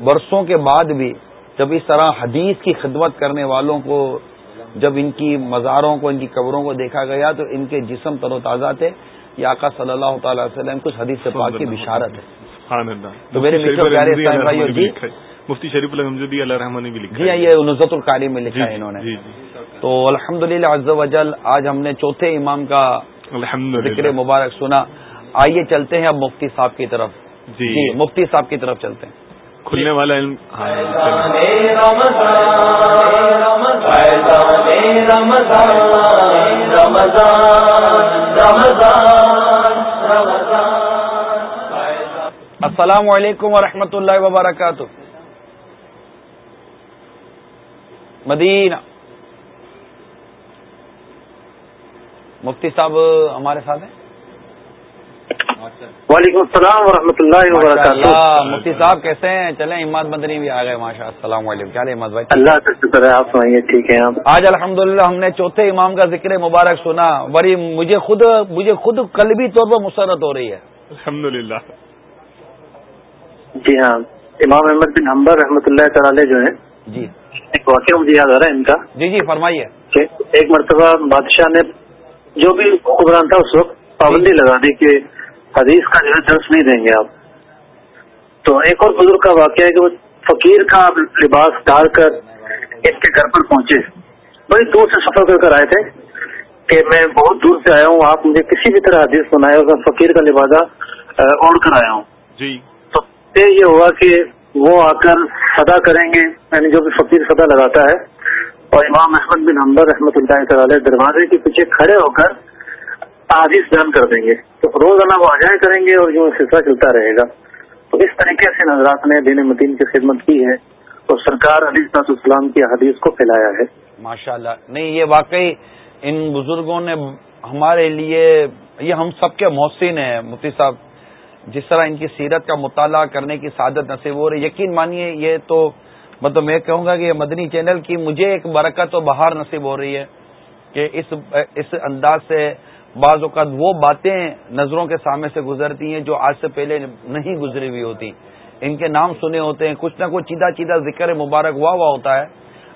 [SPEAKER 2] برسوں کے بعد بھی جب اس طرح حدیث کی خدمت کرنے والوں کو جب ان کی مزاروں کو ان کی قبروں کو دیکھا گیا تو ان کے جسم تر و تازہ تھے یہ آقا صلی اللہ تعالی وسلم کچھ حدیث سے پاک کی بشارت ہے تو میرے پیارے جی۔
[SPEAKER 1] مفتی شریف الحمدی علیہ رحمان نے بھی لکھا
[SPEAKER 2] جی ہاں
[SPEAKER 1] ہے
[SPEAKER 2] یہ نظرت القاری میں
[SPEAKER 1] جی
[SPEAKER 2] لکھا ہے
[SPEAKER 1] جی
[SPEAKER 2] انہوں نے
[SPEAKER 1] جی جی
[SPEAKER 2] تو الحمد للہ آج ہم نے چوتھے امام کا
[SPEAKER 1] الحمد
[SPEAKER 2] ذکر مبارک سنا آئیے چلتے ہیں اب مفتی صاحب کی طرف
[SPEAKER 1] جی
[SPEAKER 2] جی مفتی صاحب کی طرف چلتے ہیں
[SPEAKER 1] کھلنے والا علم ہاں۔
[SPEAKER 2] السلام علیکم ورحمۃ اللہ وبرکاتہ مدینہ۔ مفتی صاحب ہمارے ساتھ ہیں؟
[SPEAKER 5] وعلیکم السلام ورحمۃ اللہ وبرکاتہ۔
[SPEAKER 2] مفتی صاحب کیسے ہیں؟ چلیں اماد مدنی بھی آ گئے ماشاء السلام علیکم۔ کیا اماد بھائی؟
[SPEAKER 5] اللہ کا شکر ہے آپ سنائیے ٹھیک ہے آپ؟
[SPEAKER 2] آج الحمدللہ ہم نے چوتھے امام کا ذکر مبارک سنا بڑی مجھے خود مجھے خود قلبی طور پر مسرت ہو رہی ہے۔
[SPEAKER 1] الحمد للہ
[SPEAKER 5] جی ہاں امام احمد بن حمبر رحمۃ اللہ تعالی جو ہیں
[SPEAKER 2] جی۔
[SPEAKER 5] ایک واقعہ مجھے یاد آ رہا ہے ان کا۔
[SPEAKER 2] جی جی فرمائیے۔
[SPEAKER 5] کہ ایک مرتبہ بادشاہ نے جو بھی حکمران تھا اس وقت پابندی لگا دی کہ حدیث کا جو ہے درس نہیں دیں گے آپ۔ تو ایک اور بزرگ کا واقعہ ہے کہ وہ فقیر کا لباس ڈال کر اس کے گھر پر پہنچے۔ بڑی دور سے سفر کر کر آئے تھے کہ میں بہت دور سے آیا ہوں آپ مجھے کسی بھی طرح حدیث سنائے اور میں فقیر کا لبادہ اوڑھ کر آیا ہوں۔
[SPEAKER 1] جی۔
[SPEAKER 5] تو یہ ہوا کہ وہ آ کر صدا کریں گے یعنی جو بھی فقیر صدا لگاتا ہے۔ اور امام احمد بن حمبر رحمۃ اللہ تعالی دروازے کے پیچھے کھڑے ہو کر حادث بیان کر دیں گے۔ تو روزانہ وہ آجائے کریں گے اور جو سلسلہ چلتا رہے گا۔ تو اس طریقے سے نظرات نے دین مدین کی خدمت کی ہے اور سرکار علی صاحب السلام کی حدیث کو پھیلایا ہے۔
[SPEAKER 2] ماشاء اللہ نہیں، یہ واقعی ان بزرگوں نے ہمارے لیے، یہ ہم سب کے محسن ہیں، مفتی صاحب۔ جس طرح ان کی سیرت کا مطالعہ کرنے کی سعادت نصیب ہو رہی یقین مانیے، یہ تو مطلب میں کہوں گا کہ یہ مدنی چینل کی مجھے ایک برکت و بہار نصیب ہو رہی ہے کہ اس اس انداز سے بعض اوقات وہ باتیں نظروں کے سامنے سے گزرتی ہیں جو آج سے پہلے نہیں گزری ہوئی ہوتی۔ ان کے نام سنے ہوتے ہیں، کچھ نہ کچھ چیدہ چیدہ ذکر مبارک ہوا ہوا ہوتا ہے۔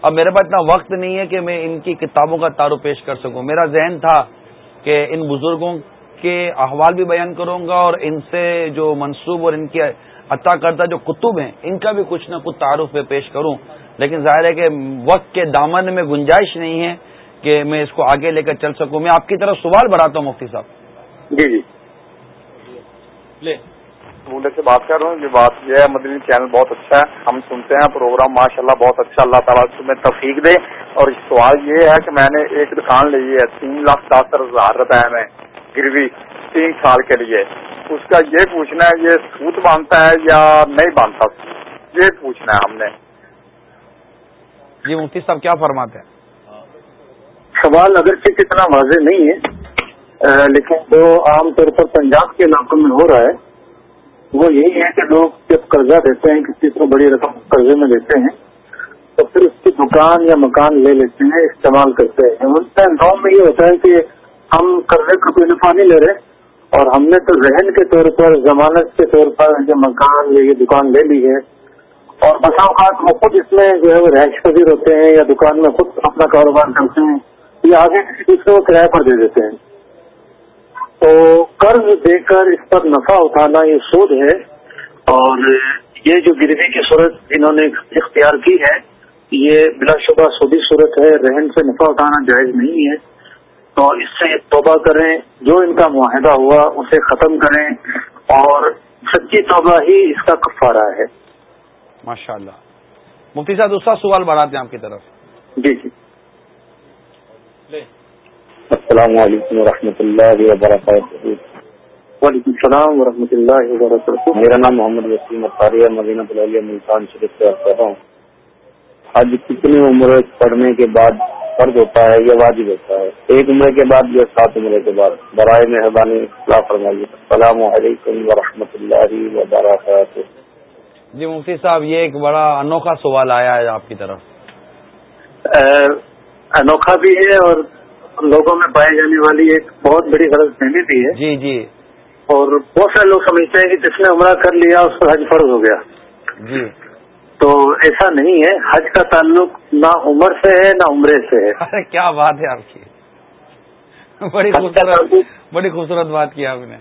[SPEAKER 2] اب میرے پاس اتنا وقت نہیں ہے کہ میں ان کی کتابوں کا تارو پیش کر سکوں۔ میرا ذہن تھا کہ ان بزرگوں کے احوال بھی بیان کروں گا اور ان سے جو منصوب اور ان کی عطا کردہ جو کتب ہیں ان کا بھی کچھ نہ کچھ تعارف میں پیش کروں۔ لیکن ظاہر ہے کہ وقت کے دامن میں گنجائش نہیں ہے کہ میں اس کو آگے لے کر چل سکوں۔ میں آپ کی طرف سوال بڑھاتا ہوں مفتی صاحب۔
[SPEAKER 5] جی جی۔
[SPEAKER 2] لے۔
[SPEAKER 6] سے بات کر رہا ہوں۔ یہ بات یہ ہے مدنی چینل بہت اچھا ہے۔ ہم سنتے ہیں پروگرام ماشاء اللہ بہت اچھا اللہ تعالیٰ تمہیں تفریق دے۔ اور سوال یہ ہے کہ میں نے ایک دکان لی ہے تین لاکھ ستر ہزار روپے میں۔ گروی تین سال کے لیے۔ اس کا یہ پوچھنا ہے یہ سوت باندھتا ہے یا نہیں باندھتا؟ یہ پوچھنا ہے ہم نے۔
[SPEAKER 2] جی مفتی صاحب کیا فرماتے ہیں؟
[SPEAKER 5] سوال اگرچہ کتنا واضح نہیں ہے لیکن جو عام طور پر پنجاب کے علاقوں میں ہو رہا ہے وہ یہی ہے کہ لوگ جب قرضہ دیتے ہیں کسی کو بڑی رقم قرضے میں دیتے ہیں تو پھر اس کی دکان یا مکان لے لیتے ہیں استعمال کرتے ہیں۔ گاؤں میں یہ ہوتا ہے کہ ہم قرضے کا کوئی نفع نہیں لے رہے اور ہم نے تو ذہن کے طور پر، ضمانت کے طور پر یہ مکان یا یہ دکان لے لی ہے اور بسا اوقات وہ خود اس میں جو ہے وہ رہائش پذیر ہوتے ہیں یا دکان میں خود اپنا کاروبار کرتے ہیں یہ آگے کسی دوسرے کو کرایہ پر دے دیتے ہیں۔ تو قرض دے کر اس پر نفع اٹھانا یہ سود ہے اور یہ جو گروی کی صورت انہوں نے اختیار کی ہے، یہ بلا شبہ سودی صورت ہے۔ رہن سے نفع اٹھانا جائز نہیں ہے۔ تو اس سے توبہ کریں جو ان کا معاہدہ ہوا اسے ختم کریں اور سچی توبہ ہی اس کا کفارہ ہے۔
[SPEAKER 2] ماشاء اللہ مفتی صاحب دوسرا سوال بڑھاتے ہیں آپ کی طرف۔
[SPEAKER 5] جی جی۔
[SPEAKER 7] السلام علیکم ورحمۃ اللہ وبرکاتہ۔
[SPEAKER 5] وعلیکم السلام ورحمۃ اللہ وبرکاتہ۔
[SPEAKER 7] میرا نام محمد وسیم اطاریہ مدینہ ملتان شریف سے کر رہا ہوں۔ حج کتنی عمر پڑھنے کے بعد فرض ہوتا ہے یا واجب ہوتا ہے۔ ایک عمر کے بعد یا سات عمر کے بعد۔ برائے مہربانی اصلاح فرمائیے۔ السلام علیکم ورحمۃ اللہ وبرکاتہ۔
[SPEAKER 2] جی مفتی صاحب یہ ایک بڑا انوکھا سوال آیا ہے آپ کی طرف۔
[SPEAKER 5] انوکھا بھی ہے اور لوگوں میں پائی جانے والی ایک بہت بڑی غلط فہمی بھی ہے۔
[SPEAKER 2] جی جی۔
[SPEAKER 5] اور بہت سارے لوگ سمجھتے ہیں کہ جس نے عمرہ کر لیا اس پر حج فرض ہو گیا۔
[SPEAKER 2] جی۔
[SPEAKER 5] تو ایسا نہیں ہے حج کا تعلق نہ عمر سے ہے نہ عمرے سے ہے۔
[SPEAKER 2] ارے کیا بات ہے آپ کی؟ بڑی خوبصورت بڑی خوبصورت بات کی آپ نے۔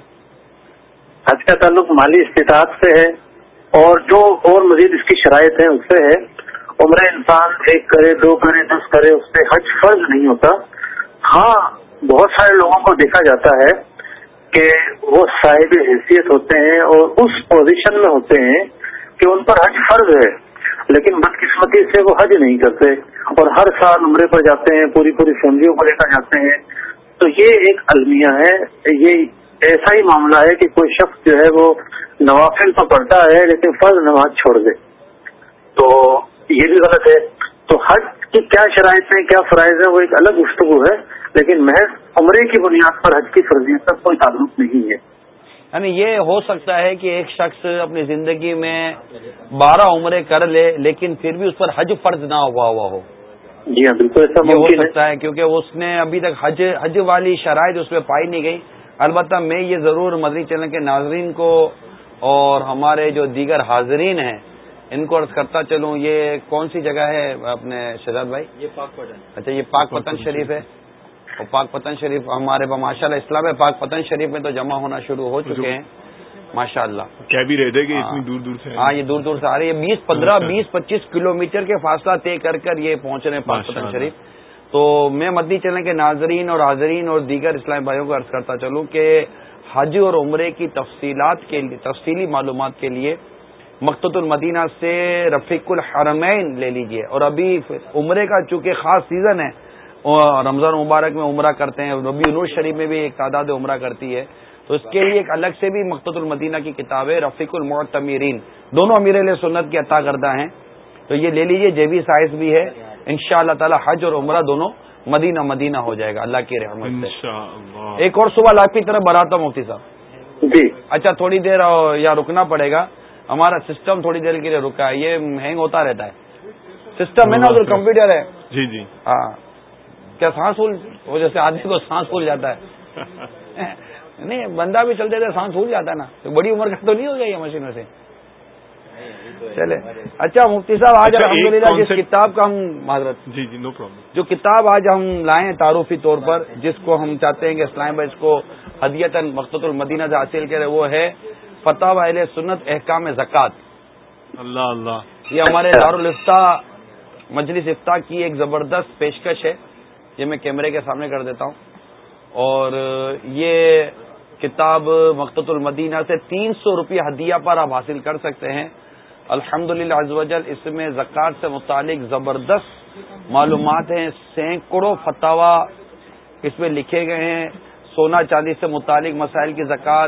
[SPEAKER 5] حج کا تعلق مالی استطاعت سے ہے اور جو اور مزید اس کی شرائط ہیں اس سے ہے۔ عمر انسان ایک کرے دو کرے دس کرے اس سے حج فرض نہیں ہوتا۔ ہاں بہت سارے لوگوں کو دیکھا جاتا ہے کہ وہ صاحب حیثیت ہوتے ہیں اور اس پوزیشن میں ہوتے ہیں کہ ان پر حج فرض ہے۔ لیکن بدقسمتی سے وہ حج نہیں کرتے اور ہر سال عمرے پر جاتے ہیں، پوری پوری فیملیوں کو لے کر جاتے ہیں۔ تو یہ ایک المیہ ہے۔ یہ ایسا ہی معاملہ ہے کہ کوئی شخص جو ہے وہ نوافل تو پڑھتا ہے لیکن فرض نماز چھوڑ دے۔ تو یہ بھی غلط ہے۔ تو حج کی کیا شرائط ہیں، کیا فرائض ہیں، وہ ایک الگ گفتگو ہے، لیکن محض عمرے کی بنیاد پر حج کی فرضیت کا کوئی تعلق نہیں ہے۔
[SPEAKER 2] یعنی یہ ہو سکتا ہے کہ ایک شخص اپنی زندگی میں بارہ عمرے کر لے لیکن پھر بھی اس پر حج فرض نہ ہوا ہوا ہو۔
[SPEAKER 7] جی ہاں بالکل ایسا
[SPEAKER 2] یہ ہو سکتا ہے کیونکہ اس نے ابھی تک حج حج والی شرائط اس میں پائی نہیں گئی۔ البتہ میں یہ ضرور مدنی چینل کے ناظرین کو اور ہمارے جو دیگر حاضرین ہیں ان کو عرض کرتا چلوں یہ کون سی جگہ ہے اپنے شہزاد بھائی؟ یہ پاک پتن اچھا یہ پاک پتن شریف ہے۔ اور پاک پتن شریف ہمارے ماشاء اللہ اسلام پاک پتن شریف میں تو جمع ہونا شروع ہو چکے ہیں۔ ماشاء اللہ
[SPEAKER 1] کیا بھی رہتے کہ
[SPEAKER 2] ہاں۔
[SPEAKER 1] اتنی دور دور سے
[SPEAKER 2] ہاں یہ دور دور سے آ رہی ہے۔ بیس پندرہ بیس پچیس کلو میٹر کے فاصلہ طے کر کر یہ پہنچ رہے ہیں پاک پتن شریف۔ تو میں مدنی چلنے کے ناظرین اور حاضرین اور دیگر اسلام بھائیوں کو عرض کرتا چلوں کہ حج اور عمرے کی تفصیلات کے لیے تفصیلی معلومات کے لیے مقت المدینہ سے رفیق الحرمین لے لیجیے۔ اور ابھی عمرے کا چونکہ خاص سیزن ہے رمضان مبارک میں عمرہ کرتے ہیں ربی نور شریف میں بھی ایک تعداد عمرہ کرتی ہے۔ تو اس کے لیے ایک الگ سے بھی مقت المدینہ کی کتاب ہے رفیق المعتمیرین۔ دونوں امیر علیہ سنت کی عطا کردہ ہیں۔ تو یہ لے لیجیے جیبی سائز بھی ہے۔ ان شاء اللہ تعالی حج اور عمرہ دونوں مدینہ مدینہ ہو جائے گا اللہ کی رحمت سے۔ ایک اور صبح لاکھ کی طرف بڑھاتا مفتی صاحب۔
[SPEAKER 7] جی۔
[SPEAKER 2] اچھا تھوڑی دیر یا رکنا پڑے گا۔ ہمارا سسٹم تھوڑی دیر کے لیے رکا ہے یہ ہینگ ہوتا رہتا ہے۔ سسٹم ہے نا ادھر کمپیوٹر ہے۔
[SPEAKER 1] جی جی۔
[SPEAKER 2] ہاں۔ کیا سانس پھول وہ جیسے آدمی کو سانس پھول جاتا ہے؟ نہیں بندہ بھی چلتے تھے سانس پھول جاتا ہے نا۔ تو بڑی عمر کا تو نہیں ہو گیا یہ مشین سے؟ چلے۔ اچھا مفتی صاحب آج
[SPEAKER 1] اچھا،
[SPEAKER 2] الحمد للہ جس کتاب کا ہم معذرت
[SPEAKER 1] جی جی نو پرابلم
[SPEAKER 2] جو کتاب آج ہم لائیں تعارفی طور پر جس کو ہم چاہتے ہیں کہ اسلام بھائی اس کو حدیت مقت المدینہ سے حاصل کرے وہ ہے فتح و سنت احکام زکوٰۃ
[SPEAKER 1] اللہ اللہ۔
[SPEAKER 2] یہ ہمارے دارالفتا مجلس افتاح کی ایک زبردست پیشکش ہے۔ یہ میں کیمرے کے سامنے کر دیتا ہوں۔ اور یہ کتاب مقت المدینہ سے تین سو روپیہ ہدیہ پر آپ حاصل کر سکتے ہیں۔ الحمد للہ اس میں زکوٰۃ سے متعلق زبردست معلومات ہیں۔ سینکڑوں فتوا اس میں لکھے گئے ہیں۔ سونا چاندی سے متعلق مسائل کی زکوٰۃ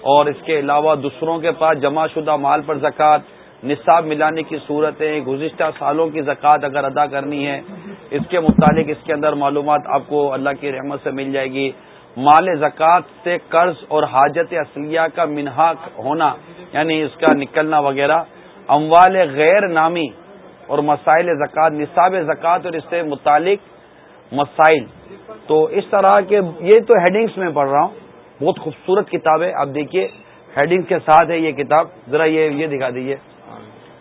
[SPEAKER 2] اور اس کے علاوہ دوسروں کے پاس جمع شدہ مال پر زکوٰۃ نصاب ملانے کی صورتیں، گزشتہ سالوں کی زکوٰۃ اگر ادا کرنی ہے، اس کے متعلق اس کے اندر معلومات آپ کو اللہ کی رحمت سے مل جائے گی۔ مال زکوٰۃ سے قرض اور حاجت اصلیہ کا منحق ہونا یعنی اس کا نکلنا وغیرہ، اموال غیر نامی اور مسائل زکوٰۃ، نصاب زکوٰۃ اور اس سے متعلق مسائل۔ تو اس طرح کے، یہ تو ہیڈنگس میں پڑھ رہا ہوں۔ بہت خوبصورت کتاب ہے۔ آپ دیکھیے ہیڈنگس کے ساتھ ہے یہ کتاب۔ ذرا یہ یہ دکھا دیجیے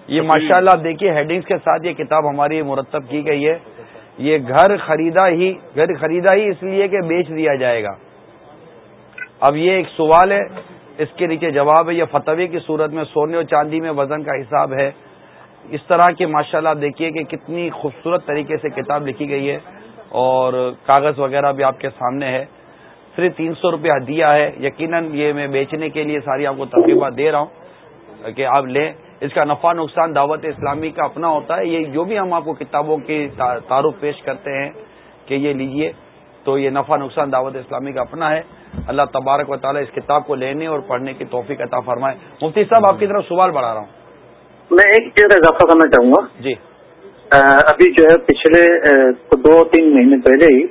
[SPEAKER 2] یہ ماشاء اللہ آپ دیکھیے ہیڈنگس کے ساتھ یہ کتاب ہماری مرتب کی گئی ہے۔ یہ گھر خریدا ہی گھر خریدا ہی اس لیے کہ بیچ دیا جائے گا۔ اب یہ ایک سوال ہے۔ اس کے نیچے جواب ہے یہ فتوی کی صورت میں سونے اور چاندی میں وزن کا حساب ہے۔ اس طرح کے ماشاء اللہ آپ دیکھیے کہ کتنی خوبصورت طریقے سے کتاب لکھی گئی ہے۔ اور کاغذ وغیرہ بھی آپ کے سامنے ہے۔ صرف تین سو روپیہ دیا ہے۔ یقیناً یہ میں بیچنے کے لیے ساری آپ کو تقریبات دے رہا ہوں کہ آپ لیں۔ اس کا نفع نقصان دعوت اسلامی کا اپنا ہوتا ہے۔ یہ جو بھی ہم آپ کو کتابوں کی تعارف پیش کرتے ہیں کہ یہ لیجیے تو یہ نفع نقصان دعوت اسلامی کا اپنا ہے۔ اللہ تبارک و تعالیٰ اس کتاب کو لینے اور پڑھنے کی توفیق عطا فرمائے۔ مفتی صاحب آپ کی طرف سوال بڑھا رہا ہوں۔
[SPEAKER 7] میں ایک چیز اضافہ کرنا چاہوں گا۔
[SPEAKER 2] جی۔
[SPEAKER 7] ابھی جو ہے پچھلے دو تین مہینے پہلے ہی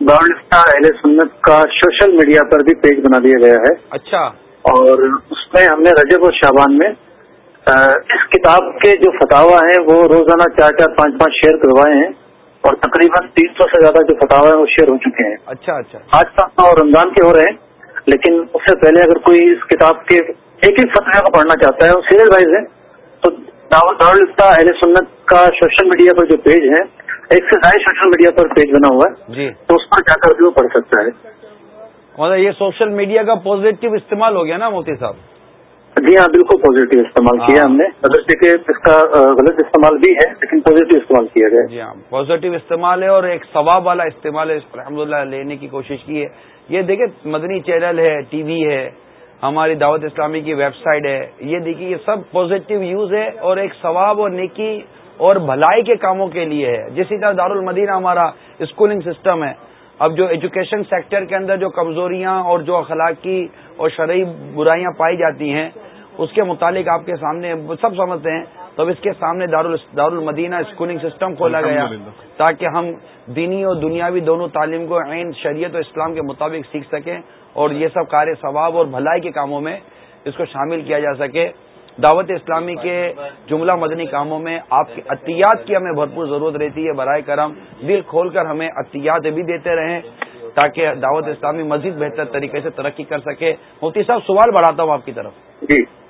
[SPEAKER 7] دارالفتا اہل سنت کا سوشل میڈیا پر بھی پیج بنا دیا گیا ہے۔
[SPEAKER 2] اچھا۔
[SPEAKER 7] اور اس میں ہم نے رجب اور شابان میں اس کتاب کے جو فتوا ہیں وہ روزانہ چار چار پانچ پانچ شیئر کروائے ہیں اور تقریباً تین سو سے زیادہ جو فتوا ہیں وہ شیئر ہو چکے ہیں۔
[SPEAKER 2] اچھا اچھا۔
[SPEAKER 7] آج تک تو رمضان کے ہو رہے ہیں لیکن اس سے پہلے اگر کوئی اس کتاب کے ایک ایک فتح کو پڑھنا چاہتا ہے وہ سیریل وائز ہے تو دارالفتا اہل سنت کا سوشل میڈیا پر جو پیج ہے ایک سے زائد سوشل میڈیا پر پیج بنا ہوا ہے
[SPEAKER 2] جی۔
[SPEAKER 7] تو اس پر جا کر بھی وہ پڑھ سکتا ہے۔
[SPEAKER 2] مطلب یہ سوشل میڈیا کا پازیٹو استعمال ہو گیا نا موتی صاحب؟
[SPEAKER 7] جی ہاں بالکل پازیٹو استعمال کیا ہم نے۔ اگر دیکھیے اس کا غلط استعمال بھی ہے لیکن پازیٹو استعمال کیا گیا۔
[SPEAKER 2] جی ہاں پازیٹو استعمال ہے اور ایک ثواب والا استعمال ہے الحمد للہ لینے کی کوشش کی ہے۔ یہ دیکھیں مدنی چینل ہے ٹی وی ہے ہماری دعوت اسلامی کی ویب سائٹ ہے۔ یہ دیکھیے یہ سب پازیٹو یوز ہے اور ایک ثواب اور نیکی اور بھلائی کے کاموں کے لیے ہے۔ جسی طرح دارالمدینہ ہمارا اسکولنگ سسٹم ہے اب جو ایجوکیشن سیکٹر کے اندر جو کمزوریاں اور جو اخلاقی اور شرعی برائیاں پائی جاتی ہیں اس کے متعلق آپ کے سامنے سب سمجھتے ہیں۔ تو اب اس کے سامنے دار المدینہ اسکولنگ سسٹم کھولا گیا تاکہ ہم دینی اور دنیاوی دونوں تعلیم کو عین شریعت و اسلام کے مطابق سیکھ سکیں اور یہ سب کار ثواب اور بھلائی کے کاموں میں اس کو شامل کیا جا سکے۔ دعوت اسلامی کے جملہ مدنی کاموں میں آپ کی عطیات کی ہمیں بھرپور ضرورت رہتی ہے۔ برائے کرم دل کھول کر ہمیں عطیات بھی دیتے رہیں تاکہ دعوت اسلامی مزید بہتر طریقے سے ترقی کر سکے۔ مفتی صاحب سوال بڑھاتا ہوں آپ کی طرف۔
[SPEAKER 5] جی۔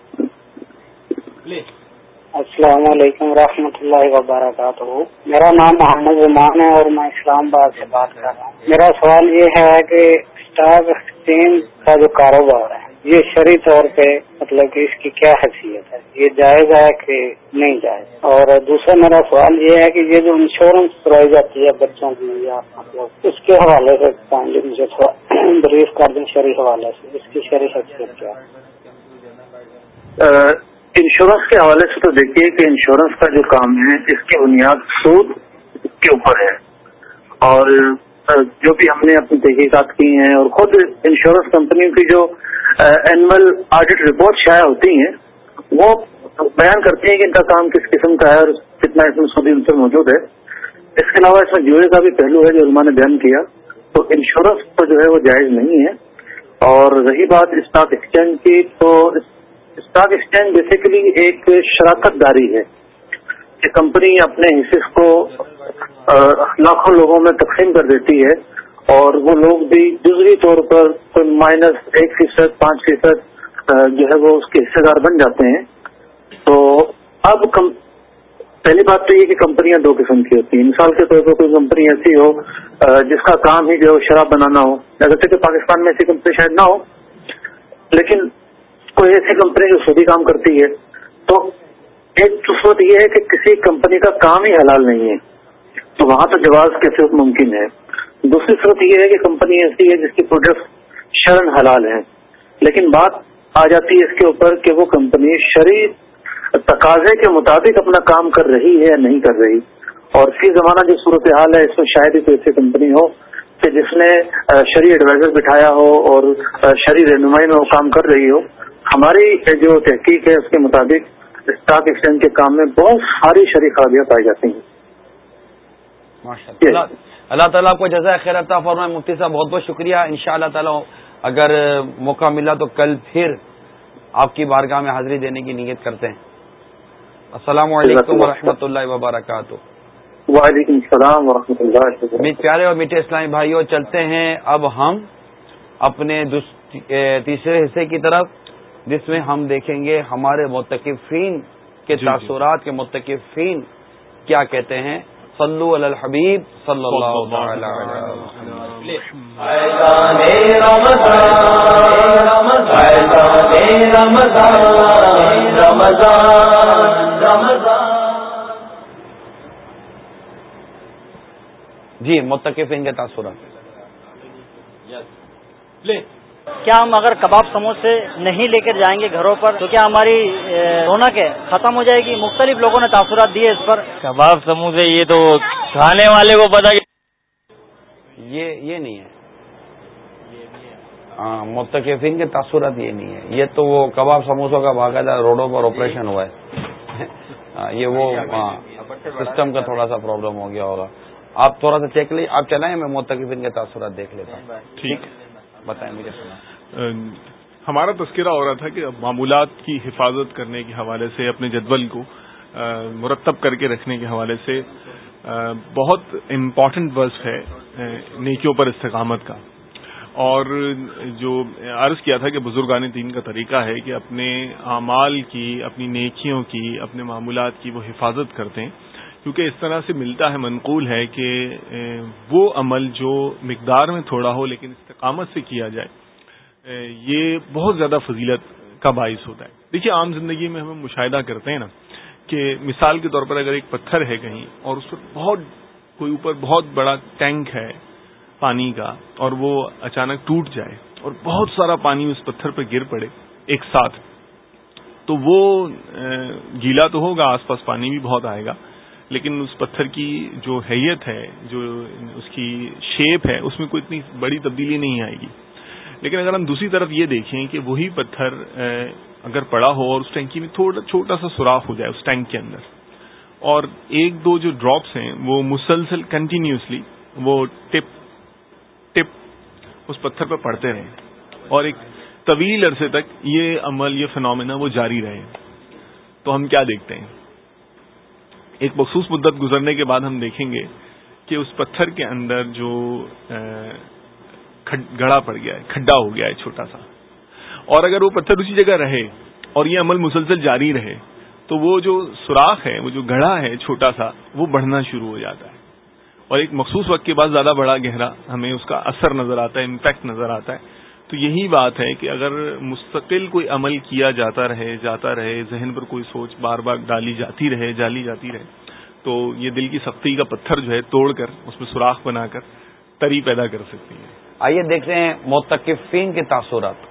[SPEAKER 5] السلام علیکم و اللہ وبرکاتہ۔ میرا نام محمد عمان ہے اور میں اسلام آباد سے بات کر رہا ہوں۔ میرا سوال یہ ہے کہ اسٹاک ایکسچینج کا جو کاروبار ہے یہ شرعی طور پہ مطلب کہ اس کی کیا حیثیت ہے؟ یہ جائز ہے کہ نہیں جائز؟ اور دوسرا میرا سوال یہ ہے کہ یہ جو انشورنس کرائی جاتی ہے بچوں کی یا مطلب اس کے حوالے سے مجھے تھوڑا بریف کر دیں شرعی حوالے سے اس کی شرعی حیثیت کیا ہے؟ انشورنس کے حوالے سے تو دیکھیے کہ انشورنس کا جو کام ہے، اس کی بنیاد سود کے اوپر ہے۔ اور جو بھی ہم نے اپنی تحقیقات کی ہیں اور خود انشورنس کمپنیوں کی جو اینول آڈٹ رپورٹ شائع ہوتی ہیں، وہ بیان کرتی ہیں کہ ان کا کام کس قسم کا ہے اور کتنا اس میں سودی عنصر موجود ہے۔ اس کے علاوہ اس میں جوئے کا بھی پہلو ہے جو علماء نے بیان کیا۔ تو انشورنس تو جو ہے وہ جائز نہیں ہے۔ اور رہی بات اسٹاک ایکسچینج کی، تو اسٹاک ایکسچینج بیسیکلی ایک شراکت داری ہے کہ کمپنی اپنے حصے کو لاکھوں لوگوں میں تقسیم کر دیتی ہے اور وہ لوگ بھی جزوی طور پر کوئی مائنس ایک فیصد، پانچ فیصد جو ہے وہ اس کے حصے دار بن جاتے ہیں۔ تو اب کم، پہلی بات تو یہ کہ کمپنیاں دو قسم کی ہوتی ہیں۔ مثال کے طور پر کوئی کمپنی ایسی ہو جس کا کام ہی جو ہے شراب بنانا ہو۔ جیسے کہ پاکستان میں ایسی کمپنی شاید نہ ہو، لیکن کوئی ایسی کمپنی جو سودی کام کرتی ہے؟ تو ایک صورت یہ ہے کہ کسی کمپنی کا کام ہی حلال نہیں ہے۔ تو وہاں تو جواز کیسے ممکن ہے؟ دوسری صورت یہ ہے کہ کمپنی ایسی ہے جس کی پروڈکٹ شرن حلال ہے لیکن بات آ جاتی ہے اس کے اوپر کہ وہ کمپنی شرع تقاضے کے مطابق اپنا کام کر رہی ہے یا نہیں کر رہی۔ اور فی زمانہ جو صورت حال ہے، اس میں شاید ہی کوئی ایسی کمپنی ہو کہ جس نے شرع ایڈوائزر بٹھایا ہو اور شرع رہنمائی میں وہ کام کر رہی ہو۔ ہماری جو تحقیق ہے اس کے مطابق اسٹاک ایکسچینج کے کام میں بہت ساری شرح خرابیاں پائی جاتی ہیں۔
[SPEAKER 2] اللہ تعالیٰ آپ کو جزائے خیر عطا فرمائے۔ مفتی صاحب بہت بہت شکریہ۔ ان شاء اللہ تعالیٰ اگر موقع ملا تو کل پھر آپ کی بارگاہ میں حاضری دینے کی نیت کرتے ہیں۔ السلام علیکم و اللہ وبرکاتہ۔
[SPEAKER 5] وعلیکم السلام و اللہ
[SPEAKER 2] پیارے اور میٹھے اسلامی بھائیوں چلتے ہیں۔ اب ہم اپنے تیسرے حصے کی طرف۔ جس میں ہم دیکھیں گے ہمارے متقفین کے جی، جی۔ تاثرات کے متقفین کیا کہتے ہیں؟ صلو علی الحبیب صلی اللہ جی متقفین کے تاثرات۔
[SPEAKER 8] کیا ہم اگر کباب سموسے نہیں لے کر جائیں گے گھروں پر تو کیا ہماری رونق ہے؟ ختم ہو جائے گی؟ مختلف لوگوں نے تاثرات دیے اس پر۔
[SPEAKER 9] کباب سموسے یہ تو کھانے والے کو پتا
[SPEAKER 2] یہ یہ نہیں ہے۔ ہاں متقفین کے تاثرات یہ نہیں ہے۔ یہ تو وہ کباب سموسوں کا باقاعدہ روڈوں پر آپریشن ہوا ہے۔ ہاں، یہ وہ سسٹم کا تھوڑا سا پرابلم ہو گیا ہوگا آپ تھوڑا سا چیک لیں۔ آپ چلائیں میں متقفین کے تاثرات دیکھ لیتا ہوں۔ ٹھیک۔ بتائیں مجھے سنا
[SPEAKER 1] ہمارا تذکرہ ہو رہا تھا کہ معمولات کی حفاظت کرنے کے حوالے سے، اپنے جدول کو مرتب کر کے رکھنے کے حوالے سے بہت امپورٹنٹ وصف ہے نیکیوں پر استقامت کا۔ اور جو عرض کیا تھا کہ بزرگان دین کا طریقہ ہے کہ اپنے اعمال کی، اپنی نیکیوں کی، اپنے معمولات کی وہ حفاظت کرتے ہیں۔ کیونکہ اس طرح سے ملتا ہے، منقول ہے کہ وہ عمل جو مقدار میں تھوڑا ہو لیکن استقامت سے کیا جائے یہ بہت زیادہ فضیلت کا باعث ہوتا ہے۔ دیکھیے، عام زندگی میں ہم مشاہدہ کرتے ہیں نا کہ مثال کے طور پر اگر ایک پتھر ہے کہیں اور اس پر بہت، کوئی اوپر بہت بڑا ٹینک ہے پانی کا اور وہ اچانک ٹوٹ جائے اور بہت سارا پانی اس پتھر پہ گر پڑے ایک ساتھ، تو وہ گیلا تو ہوگا، آس پاس پانی بھی بہت آئے گا۔ لیکن اس پتھر کی جو حیت ہے، جو اس کی شیپ ہے، اس میں کوئی اتنی بڑی تبدیلی نہیں آئے گی۔ لیکن اگر ہم دوسری طرف یہ دیکھیں کہ وہی پتھر اگر پڑا ہو اور اس ٹینکی میں تھوڑا چھوٹا سا سوراخ ہو جائے اس ٹینک کے اندر، اور ایک دو جو ڈراپس ہیں، وہ مسلسل کنٹینیوسلی وہ ٹپ ٹپ اس پتھر پہ پڑتے رہیں۔ اور ایک طویل عرصے تک یہ عمل، یہ فنومینا وہ جاری رہے۔ تو ہم کیا دیکھتے ہیں؟ ایک مخصوص مدت گزرنے کے بعد ہم دیکھیں گے کہ اس پتھر کے اندر جو گڑا پڑ گیا ہے، کھڈا ہو گیا ہے، چھوٹا سا۔ اور اگر وہ پتھر اسی جگہ رہے اور یہ عمل مسلسل جاری رہے، تو وہ جو سوراخ ہے، وہ جو گڑھا ہے، چھوٹا سا، وہ بڑھنا شروع ہو جاتا ہے۔ اور ایک مخصوص وقت کے بعد زیادہ بڑا گہرا ہمیں اس کا اثر نظر آتا ہے امپیکٹ نظر آتا ہے۔ تو یہی بات ہے کہ اگر مستقل کوئی عمل کیا جاتا رہے جاتا رہے ذہن پر کوئی سوچ بار بار ڈالی جاتی رہے جالی جاتی رہے تو یہ دل کی سختی کا پتھر جو ہے توڑ کر اس میں سوراخ بنا کر تری پیدا کر سکتی ہے
[SPEAKER 2] آئیے دیکھتے ہیں متقفین کے تاثرات۔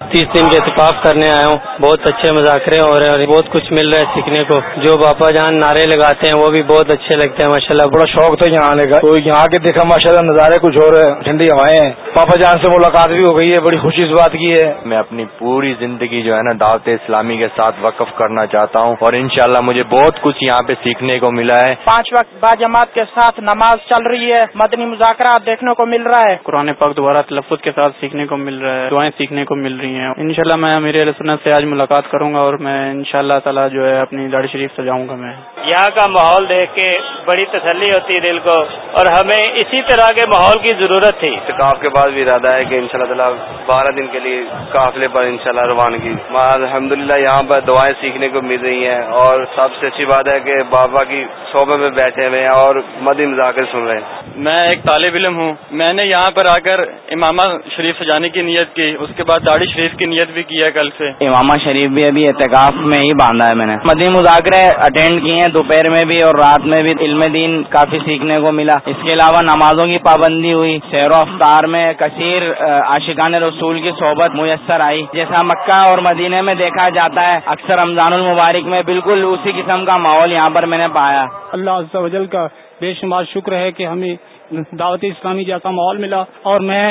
[SPEAKER 10] تیس دن کے اتفاق کرنے آیا ہوں۔ بہت اچھے مذاکرے ہو رہے ہیں اور بہت کچھ مل رہا ہے سیکھنے کو۔ جو باپا جان نعرے لگاتے ہیں وہ بھی بہت اچھے لگتے ہیں ماشاء اللہ
[SPEAKER 11] بڑا شوق تھا یہاں آنے کا۔ تو یہاں کے دیکھا ماشاء اللہ نظارے کچھ اور ٹھنڈی ہوائیں ہیں۔ پاپا جان سے ملاقات بھی ہو گئی ہے بڑی خوشی اس بات کی ہے۔
[SPEAKER 12] میں اپنی پوری زندگی جو ہے نا دعوت اسلامی کے ساتھ وقف کرنا چاہتا ہوں۔ اور انشاءاللہ مجھے بہت کچھ یہاں پہ سیکھنے کو ملا ہے۔
[SPEAKER 13] پانچ وقت با جماعت کے ساتھ نماز چل رہی ہے۔ مدنی مذاکرات دیکھنے کو مل رہا ہے۔
[SPEAKER 14] قرآن پاک دوبارہ تلفظ کے ساتھ سیکھنے کو مل رہا ہے۔ دعائیں سیکھنے کو مل رہی ہیں۔ انشاءاللہ میں میرے سنت سے آج ملاقات کروں گا اور میں ان شاء اللہ تعالیٰ جو ہے اپنی داڑھی شریف سجاؤں گا میں۔
[SPEAKER 15] یہاں کا ماحول دیکھ کے بڑی تسلی ہوتی ہے دل کو اور ہمیں اسی طرح کے ماحول کی ضرورت تھی۔
[SPEAKER 12] اتکاف کے بعد بھی ارادہ ہے کہ ان شاء اللہ تعالیٰ بارہ دن کے لیے قافلے پر ان شاء اللہ روانگی۔ الحمد للہ یہاں پر دعائیں سیکھنے کو مل رہی ہیں اور سب سے اچھی بات ہے کہ بابا کی صوبے میں بیٹھے ہوئے ہیں اور مدی مذاکر سن رہے ہیں۔
[SPEAKER 14] میں ایک طالب علم ہوں۔ میں نے یہاں پر آ کر امامہ شریف سجانے کی نیت کی اس کے بعد داڑھی شریف کی نیت بھی کی ہے کل سے۔
[SPEAKER 16] امامہ شریف بھی ابھی احتکاف میں ہی باندھا ہے میں نے۔ مدی مذاکرے اٹینڈ کیے ہیں دوپہر میں بھی اور رات میں بھی علم دین کافی سیکھنے کو ملا۔ اس کے علاوہ نمازوں کی پابندی ہوئی۔ شہر و افطار میں کثیر عاشقان رسول کی صحبت میسر آئی۔ جیسا مکہ اور مدینے میں دیکھا جاتا ہے اکثر رمضان المبارک میں بالکل اسی قسم کا ماحول یہاں پر میں نے پایا۔
[SPEAKER 17] اللہ کا بے شمار شکر ہے کہ ہمیں دعوت اسلامی جیسا ماحول ملا اور میں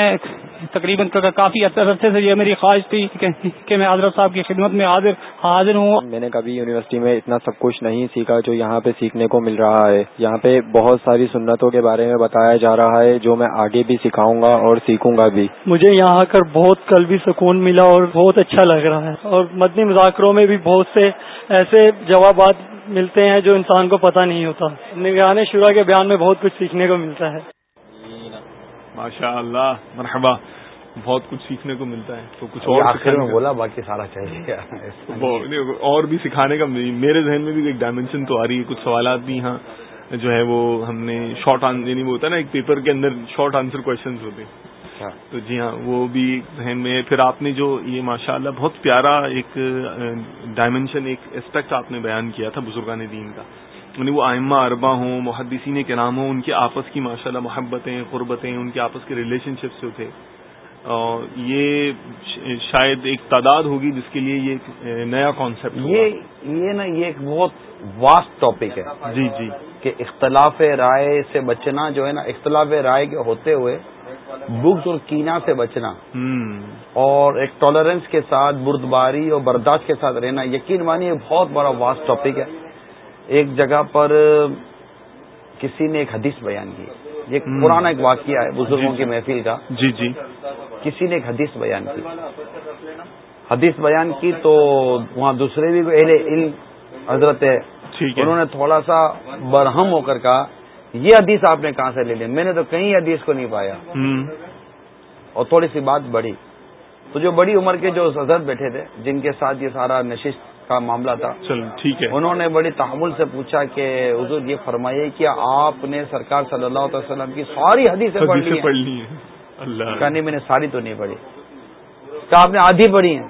[SPEAKER 17] تقریباً کافی عرصے سے یہ میری خواہش تھی کہ میں حضرت صاحب کی خدمت میں حاضر حاضر ہوں۔
[SPEAKER 18] میں نے کبھی یونیورسٹی میں اتنا سب کچھ نہیں سیکھا جو یہاں پہ سیکھنے کو مل رہا ہے۔ یہاں پہ بہت ساری سنتوں کے بارے میں بتایا جا رہا ہے جو میں آگے بھی سکھاؤں گا اور سیکھوں گا بھی۔
[SPEAKER 17] مجھے یہاں آ کر بہت قلبی سکون ملا اور بہت اچھا لگ رہا ہے اور مدنی مذاکروں میں بھی بہت سے ایسے جوابات ملتے ہیں جو انسان کو پتہ نہیں ہوتا۔ نگران شورا کے بیان میں بہت کچھ سیکھنے کو ملتا ہے۔
[SPEAKER 1] ماشاء اللہ مرحبا۔ بہت کچھ سیکھنے کو ملتا ہے۔ تو کچھ اور
[SPEAKER 2] آخر میں بولا باقی سارا چاہیے
[SPEAKER 1] اور بھی سکھانے کا۔ میرے ذہن میں بھی ایک ڈائمینشن تو آ رہی ہے۔ کچھ سوالات بھی یہاں جو ہے وہ ہم نے شارٹ یعنی وہ ہوتا ہے نا ایک پیپر کے اندر شارٹ آنسر کوشچنز ہوتے اچھا۔ تو جی ہاں وہ بھی ذہن میں پھر آپ نے جو یہ ماشاء اللہ بہت پیارا ایک ڈائمینشن ایک اسپیکٹ آپ نے بیان کیا تھا بزرگان دین کا۔ یعنی وہ آئمہ اربا ہوں محدثین کے نام ہوں ان کے آپس کی ماشاء اللہ محبتیں قربتیں ان کے آپس کے ریلیشن شپس جو تھے یہ شاید ایک تعداد ہوگی جس کے لیے یہ ایک نیا کانسیپٹ
[SPEAKER 2] یہ نا یہ ایک بہت واسٹ ٹاپک ہے۔
[SPEAKER 1] جی جی۔
[SPEAKER 2] کہ اختلاف رائے سے بچنا جو ہے نا اختلاف رائے کے ہوتے ہوئے بکس اور کینا سے بچنا اور ایک ٹالرنس کے ساتھ بردباری اور برداشت کے ساتھ رہنا یقین مانی بہت بڑا واسٹ ٹاپک ہے۔ ایک جگہ پر کسی نے ایک حدیث بیان کی۔ یہ پرانا ایک واقعہ ہے بزرگوں کی محفل کا۔
[SPEAKER 1] جی جی۔
[SPEAKER 2] کسی نے ایک حدیث بیان کی۔ حدیث بیان کی تو وہاں دوسرے بھی اہل علم حضرت ہے۔ انہوں نے تھوڑا سا برہم ہو کر کہا یہ حدیث آپ نے کہاں سے لے لی؟ میں نے تو کہیں حدیث کو نہیں پایا۔ اور تھوڑی سی بات بڑی۔ تو جو بڑی عمر کے جو حضرت بیٹھے تھے جن کے ساتھ یہ سارا نشست کا معاملہ تھا
[SPEAKER 1] ٹھیک ہے۔
[SPEAKER 2] انہوں نے بڑی تحمل سے پوچھا کہ حضور یہ فرمائیے کہ آپ نے سرکار صلی اللہ علیہ وسلم کی ساری حدیثیں
[SPEAKER 1] پڑھ لی ہیں۔
[SPEAKER 2] میں نے ساری تو نہیں پڑھی۔ کہا آپ نے آدھی پڑھی ہیں۔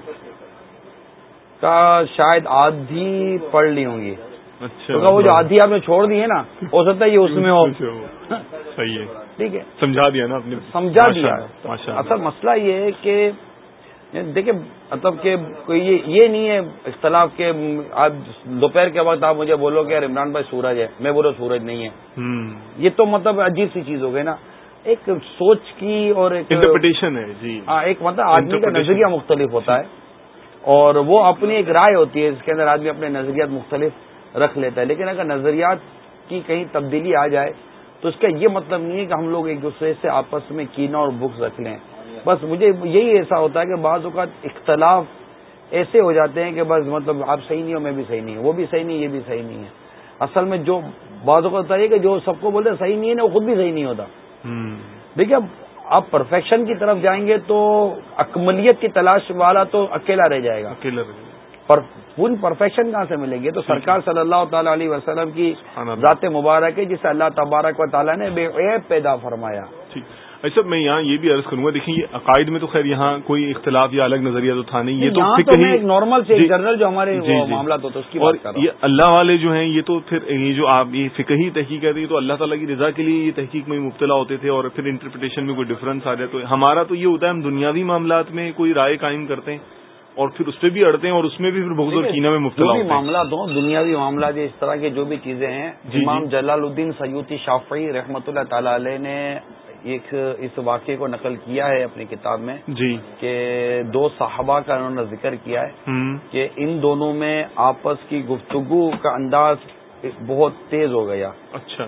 [SPEAKER 2] کہا شاید آدھی پڑھ لی ہوں گی۔
[SPEAKER 1] اچھا
[SPEAKER 2] وہ جو آدھی آپ نے چھوڑ دی ہے نا ہو سکتا ہے یہ اس میں ہو۔
[SPEAKER 1] صحیح ہے۔
[SPEAKER 2] ٹھیک ہے۔
[SPEAKER 1] سمجھا دیا نا
[SPEAKER 2] سمجھا دیا۔ اصل مسئلہ یہ ہے کہ دیکھیں مطلب کہ یہ نہیں ہے اختلاف کے آج دوپہر کے وقت آپ مجھے بولو کہ عمران بھائی سورج ہے میں بولو سورج نہیں ہے۔ یہ تو مطلب عجیب سی چیز ہو گئی نا۔ ایک سوچ کی اور ایک
[SPEAKER 1] انٹرپریٹیشن ہے جی۔
[SPEAKER 2] ہاں ایک مطلب آدمی کا نظریہ مختلف ہوتا ہے۔ اور وہ اپنی ایک رائے ہوتی ہے اس کے اندر آدمی اپنے نظریات مختلف رکھ لیتا ہے۔ لیکن اگر نظریات کی کہیں تبدیلی آ جائے تو اس کا یہ مطلب نہیں ہے کہ ہم لوگ ایک دوسرے سے آپس میں کینا اور بکس رکھ لیں۔ بس مجھے یہی ایسا ہوتا ہے کہ بعض اوقات اختلاف ایسے ہو جاتے ہیں کہ بس مطلب آپ صحیح نہیں ہو میں بھی صحیح نہیں ہوں وہ بھی صحیح نہیں یہ بھی صحیح نہیں ہے۔ اصل میں جو بعض اوقات ہوتا ہے کہ جو سب کو بولتے صحیح نہیں ہے نا وہ خود بھی صحیح نہیں ہوتا۔ دیکھیے اب آپ پرفیکشن کی طرف جائیں گے تو اکملیت کی تلاش والا تو اکیلا رہ جائے گا۔
[SPEAKER 1] اکیلا
[SPEAKER 2] پر پوری پرفیکشن کہاں سے ملے گی؟ تو سرکار صلی اللہ تعالی علیہ وسلم کی ذات مبارک ہے جسے اللہ تبارک و تعالیٰ نے بے عیب پیدا فرمایا۔
[SPEAKER 1] اچھا میں یہاں یہ بھی عرض کروں گا دیکھیں یہ عقائد میں تو خیر یہاں کوئی اختلاف یا الگ نظریہ تو تھا نہیں یہ
[SPEAKER 2] تو ایک نارمل سے جنرل جو ہمارے معاملات ہوتے اس کی
[SPEAKER 1] اور یہ اللہ والے جو ہیں یہ تو پھر یہ جو آپ یہ فکہی تحقیق کرتے ہیں تو اللہ تعالیٰ کی رضا کے لیے یہ تحقیق میں مبتلا ہوتے تھے اور پھر انٹرپریٹیشن میں کوئی ڈفرنس آ جائے تو ہمارا تو یہ ہوتا ہے ہم دنیاوی معاملات میں کوئی رائے قائم کرتے ہیں۔ اور پھر اس پہ بھی اڑتے ہیں اور اس میں بھی پھر بہت کینا میں مبتلا ہوتے ہیں۔
[SPEAKER 2] معاملات ہوں دنیاوی معاملات اس طرح کی جو بھی چیزیں ہیں امام جلال الدین سیوتی شافعی رحمۃ اللہ تعالی علیہ نے ایک اس واقعے کو نقل کیا ہے اپنی کتاب میں
[SPEAKER 1] جی۔
[SPEAKER 2] کہ دو صحابہ کا انہوں نے ذکر کیا ہے کہ ان دونوں میں آپس کی گفتگو کا انداز بہت تیز ہو گیا۔
[SPEAKER 1] اچھا۔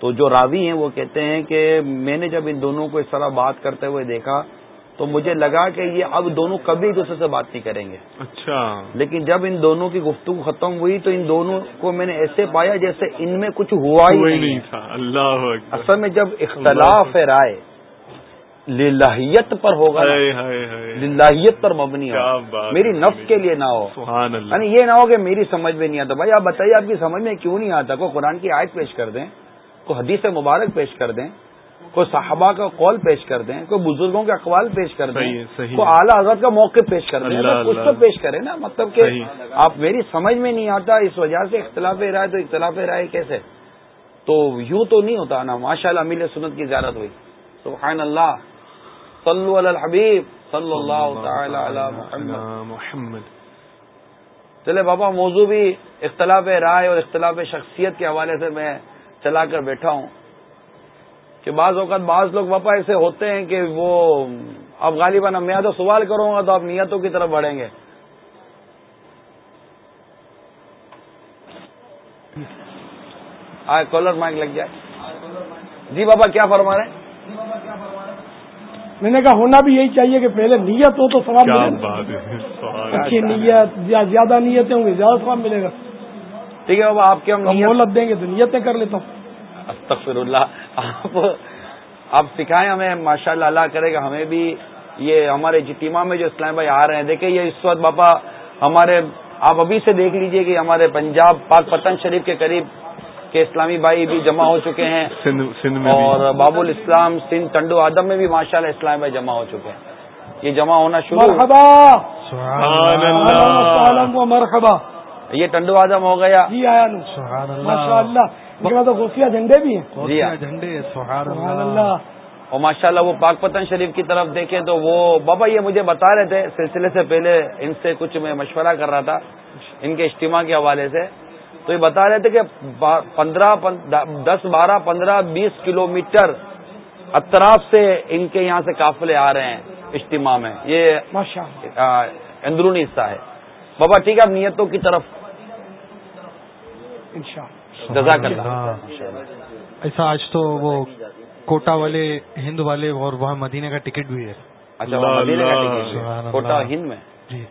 [SPEAKER 2] تو جو راوی ہیں وہ کہتے ہیں کہ میں نے جب ان دونوں کو اس طرح بات کرتے ہوئے دیکھا تو مجھے لگا کہ یہ اب دونوں کبھی ایک دوسرے سے بات نہیں کریں گے۔
[SPEAKER 1] اچھا۔
[SPEAKER 2] لیکن جب ان دونوں کی گفتگو ختم ہوئی تو ان دونوں کو میں نے ایسے پایا جیسے ان میں کچھ ہوا ہی نہیں۔
[SPEAKER 1] تھا۔ اللہ
[SPEAKER 2] اصل میں جب اختلاف ہے رائے للہیت پر ہوگا للہیت پر مبنی ہو میری نفس کے لیے نہ ہو۔ یعنی یہ نہ ہو کہ میری سمجھ میں نہیں آتا۔ بھائی آپ بتائیے آپ کی سمجھ میں کیوں نہیں آتا؟ کوئی قرآن کی آیت پیش کر دیں کوئی حدیث مبارک پیش کر دیں۔ کوئی صحابہ کا قول پیش کر دیں کوئی بزرگوں کے اقوال پیش کر دیں کوئی اعلیٰ حضرت کا موقع پیش کر دیں۔ کچھ تو پیش کریں نا مطلب کہ آپ میری سمجھ میں نہیں آتا اس وجہ سے اختلاف رائے تو اختلاف رائے کیسے؟ تو یوں تو نہیں ہوتا نا ماشاء اللہ امیل سنت کی زیارت ہوئی۔ سبحان اللہ۔ صلو علی الحبیب۔ صلی اللہ تعالی علی محمد۔ چلے بابا موضوع بھی اختلاف رائے اور اختلاف شخصیت کے حوالے سے میں چلا کر بیٹھا ہوں۔ کہ بعض اوقات بعض لوگ باپا ایسے ہوتے ہیں کہ وہ اب غالباً میں تو سوال کروں گا تو آپ نیتوں کی طرف بڑھیں گے۔ آئے کالر مائک لگ جائے جی بابا کیا فرما رہے ہیں؟
[SPEAKER 19] میں نے کہا ہونا بھی یہی چاہیے کہ پہلے نیت ہو تو سواب اچھی نیت زیادہ نیتیں ہوں گی زیادہ سواب ملے گا۔
[SPEAKER 2] ٹھیک ہے بابا آپ کے ہم
[SPEAKER 19] مہلت دیں گے تو نیتیں کر لیتا ہوں۔
[SPEAKER 2] استغفر اللہ. آپ آپ سکھائیں ہمیں ماشاء اللہ اللہ کرے گا. ہمیں بھی یہ ہمارے جتیما میں جو اسلام بھائی آ رہے ہیں دیکھیں یہ اس وقت باپا ہمارے آپ ابھی سے دیکھ لیجیے کہ ہمارے پنجاب پاک پتن شریف کے قریب کے اسلامی بھائی بھی جمع ہو چکے ہیں۔ اور باب الاسلام سندھ ٹنڈو آدم میں بھی ماشاء اللہ اسلام بھائی جمع ہو چکے ہیں۔ یہ جمع ہونا شروع۔
[SPEAKER 19] مرحبا!
[SPEAKER 2] یہ ٹنڈو آدم ہو گیا۔
[SPEAKER 19] جی آیا ماشاء اللہ تو خفیہ جھنڈے بھی ہیں۔
[SPEAKER 2] جی
[SPEAKER 19] جھنڈے سبحان اللہ۔
[SPEAKER 2] اور ماشاء اللہ وہ پاک پتن شریف کی طرف دیکھیں تو وہ بابا یہ مجھے بتا رہے تھے سلسلے سے پہلے ان سے کچھ میں مشورہ کر رہا تھا ان کے اجتماع کے حوالے سے۔ تو یہ بتا رہے تھے کہ پندرہ دس بارہ پندرہ بیس کلو میٹر اطراف سے ان کے یہاں سے قافلے آ رہے ہیں اجتماع میں۔ یہ اندرونی حصہ ہے۔ بابا ٹھیک ہے اب نیتوں کی طرف۔ جزاک اللہ۔
[SPEAKER 20] ایسا آج تو وہ کوٹا والے ہند والے اور وہاں مدینہ کا ٹکٹ بھی ہے۔
[SPEAKER 2] اچھا مدینہ کا ٹکٹ کوٹا ہند میں؟
[SPEAKER 20] جی۔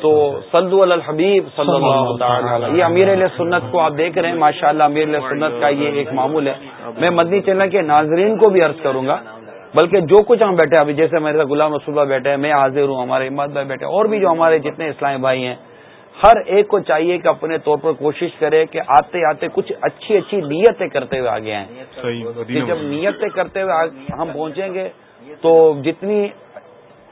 [SPEAKER 2] تو سلدو الحبیب صلی اللہ یہ امیر علیہ سنت کو آپ دیکھ رہے ہیں۔ ماشاء اللہ امیر علیہ سنت کا یہ ایک معمول ہے۔ میں مدنی چینل کے ناظرین کو بھی عرض کروں گا۔ بلکہ جو کچھ ہم بیٹھے ابھی جیسے میرے غلام رسول بیٹھے ہیں میں حاضر ہوں ہمارے اماد بھائی بیٹھے اور بھی جو ہمارے جتنے اسلامی بھائی ہیں ہر ایک کو چاہیے کہ اپنے طور پر کوشش کرے کہ آتے آتے کچھ اچھی اچھی نیتیں کرتے ہوئے آگے آئیں۔ جب نیتیں کرتے ہوئے ہم پہنچیں گے تو جتنی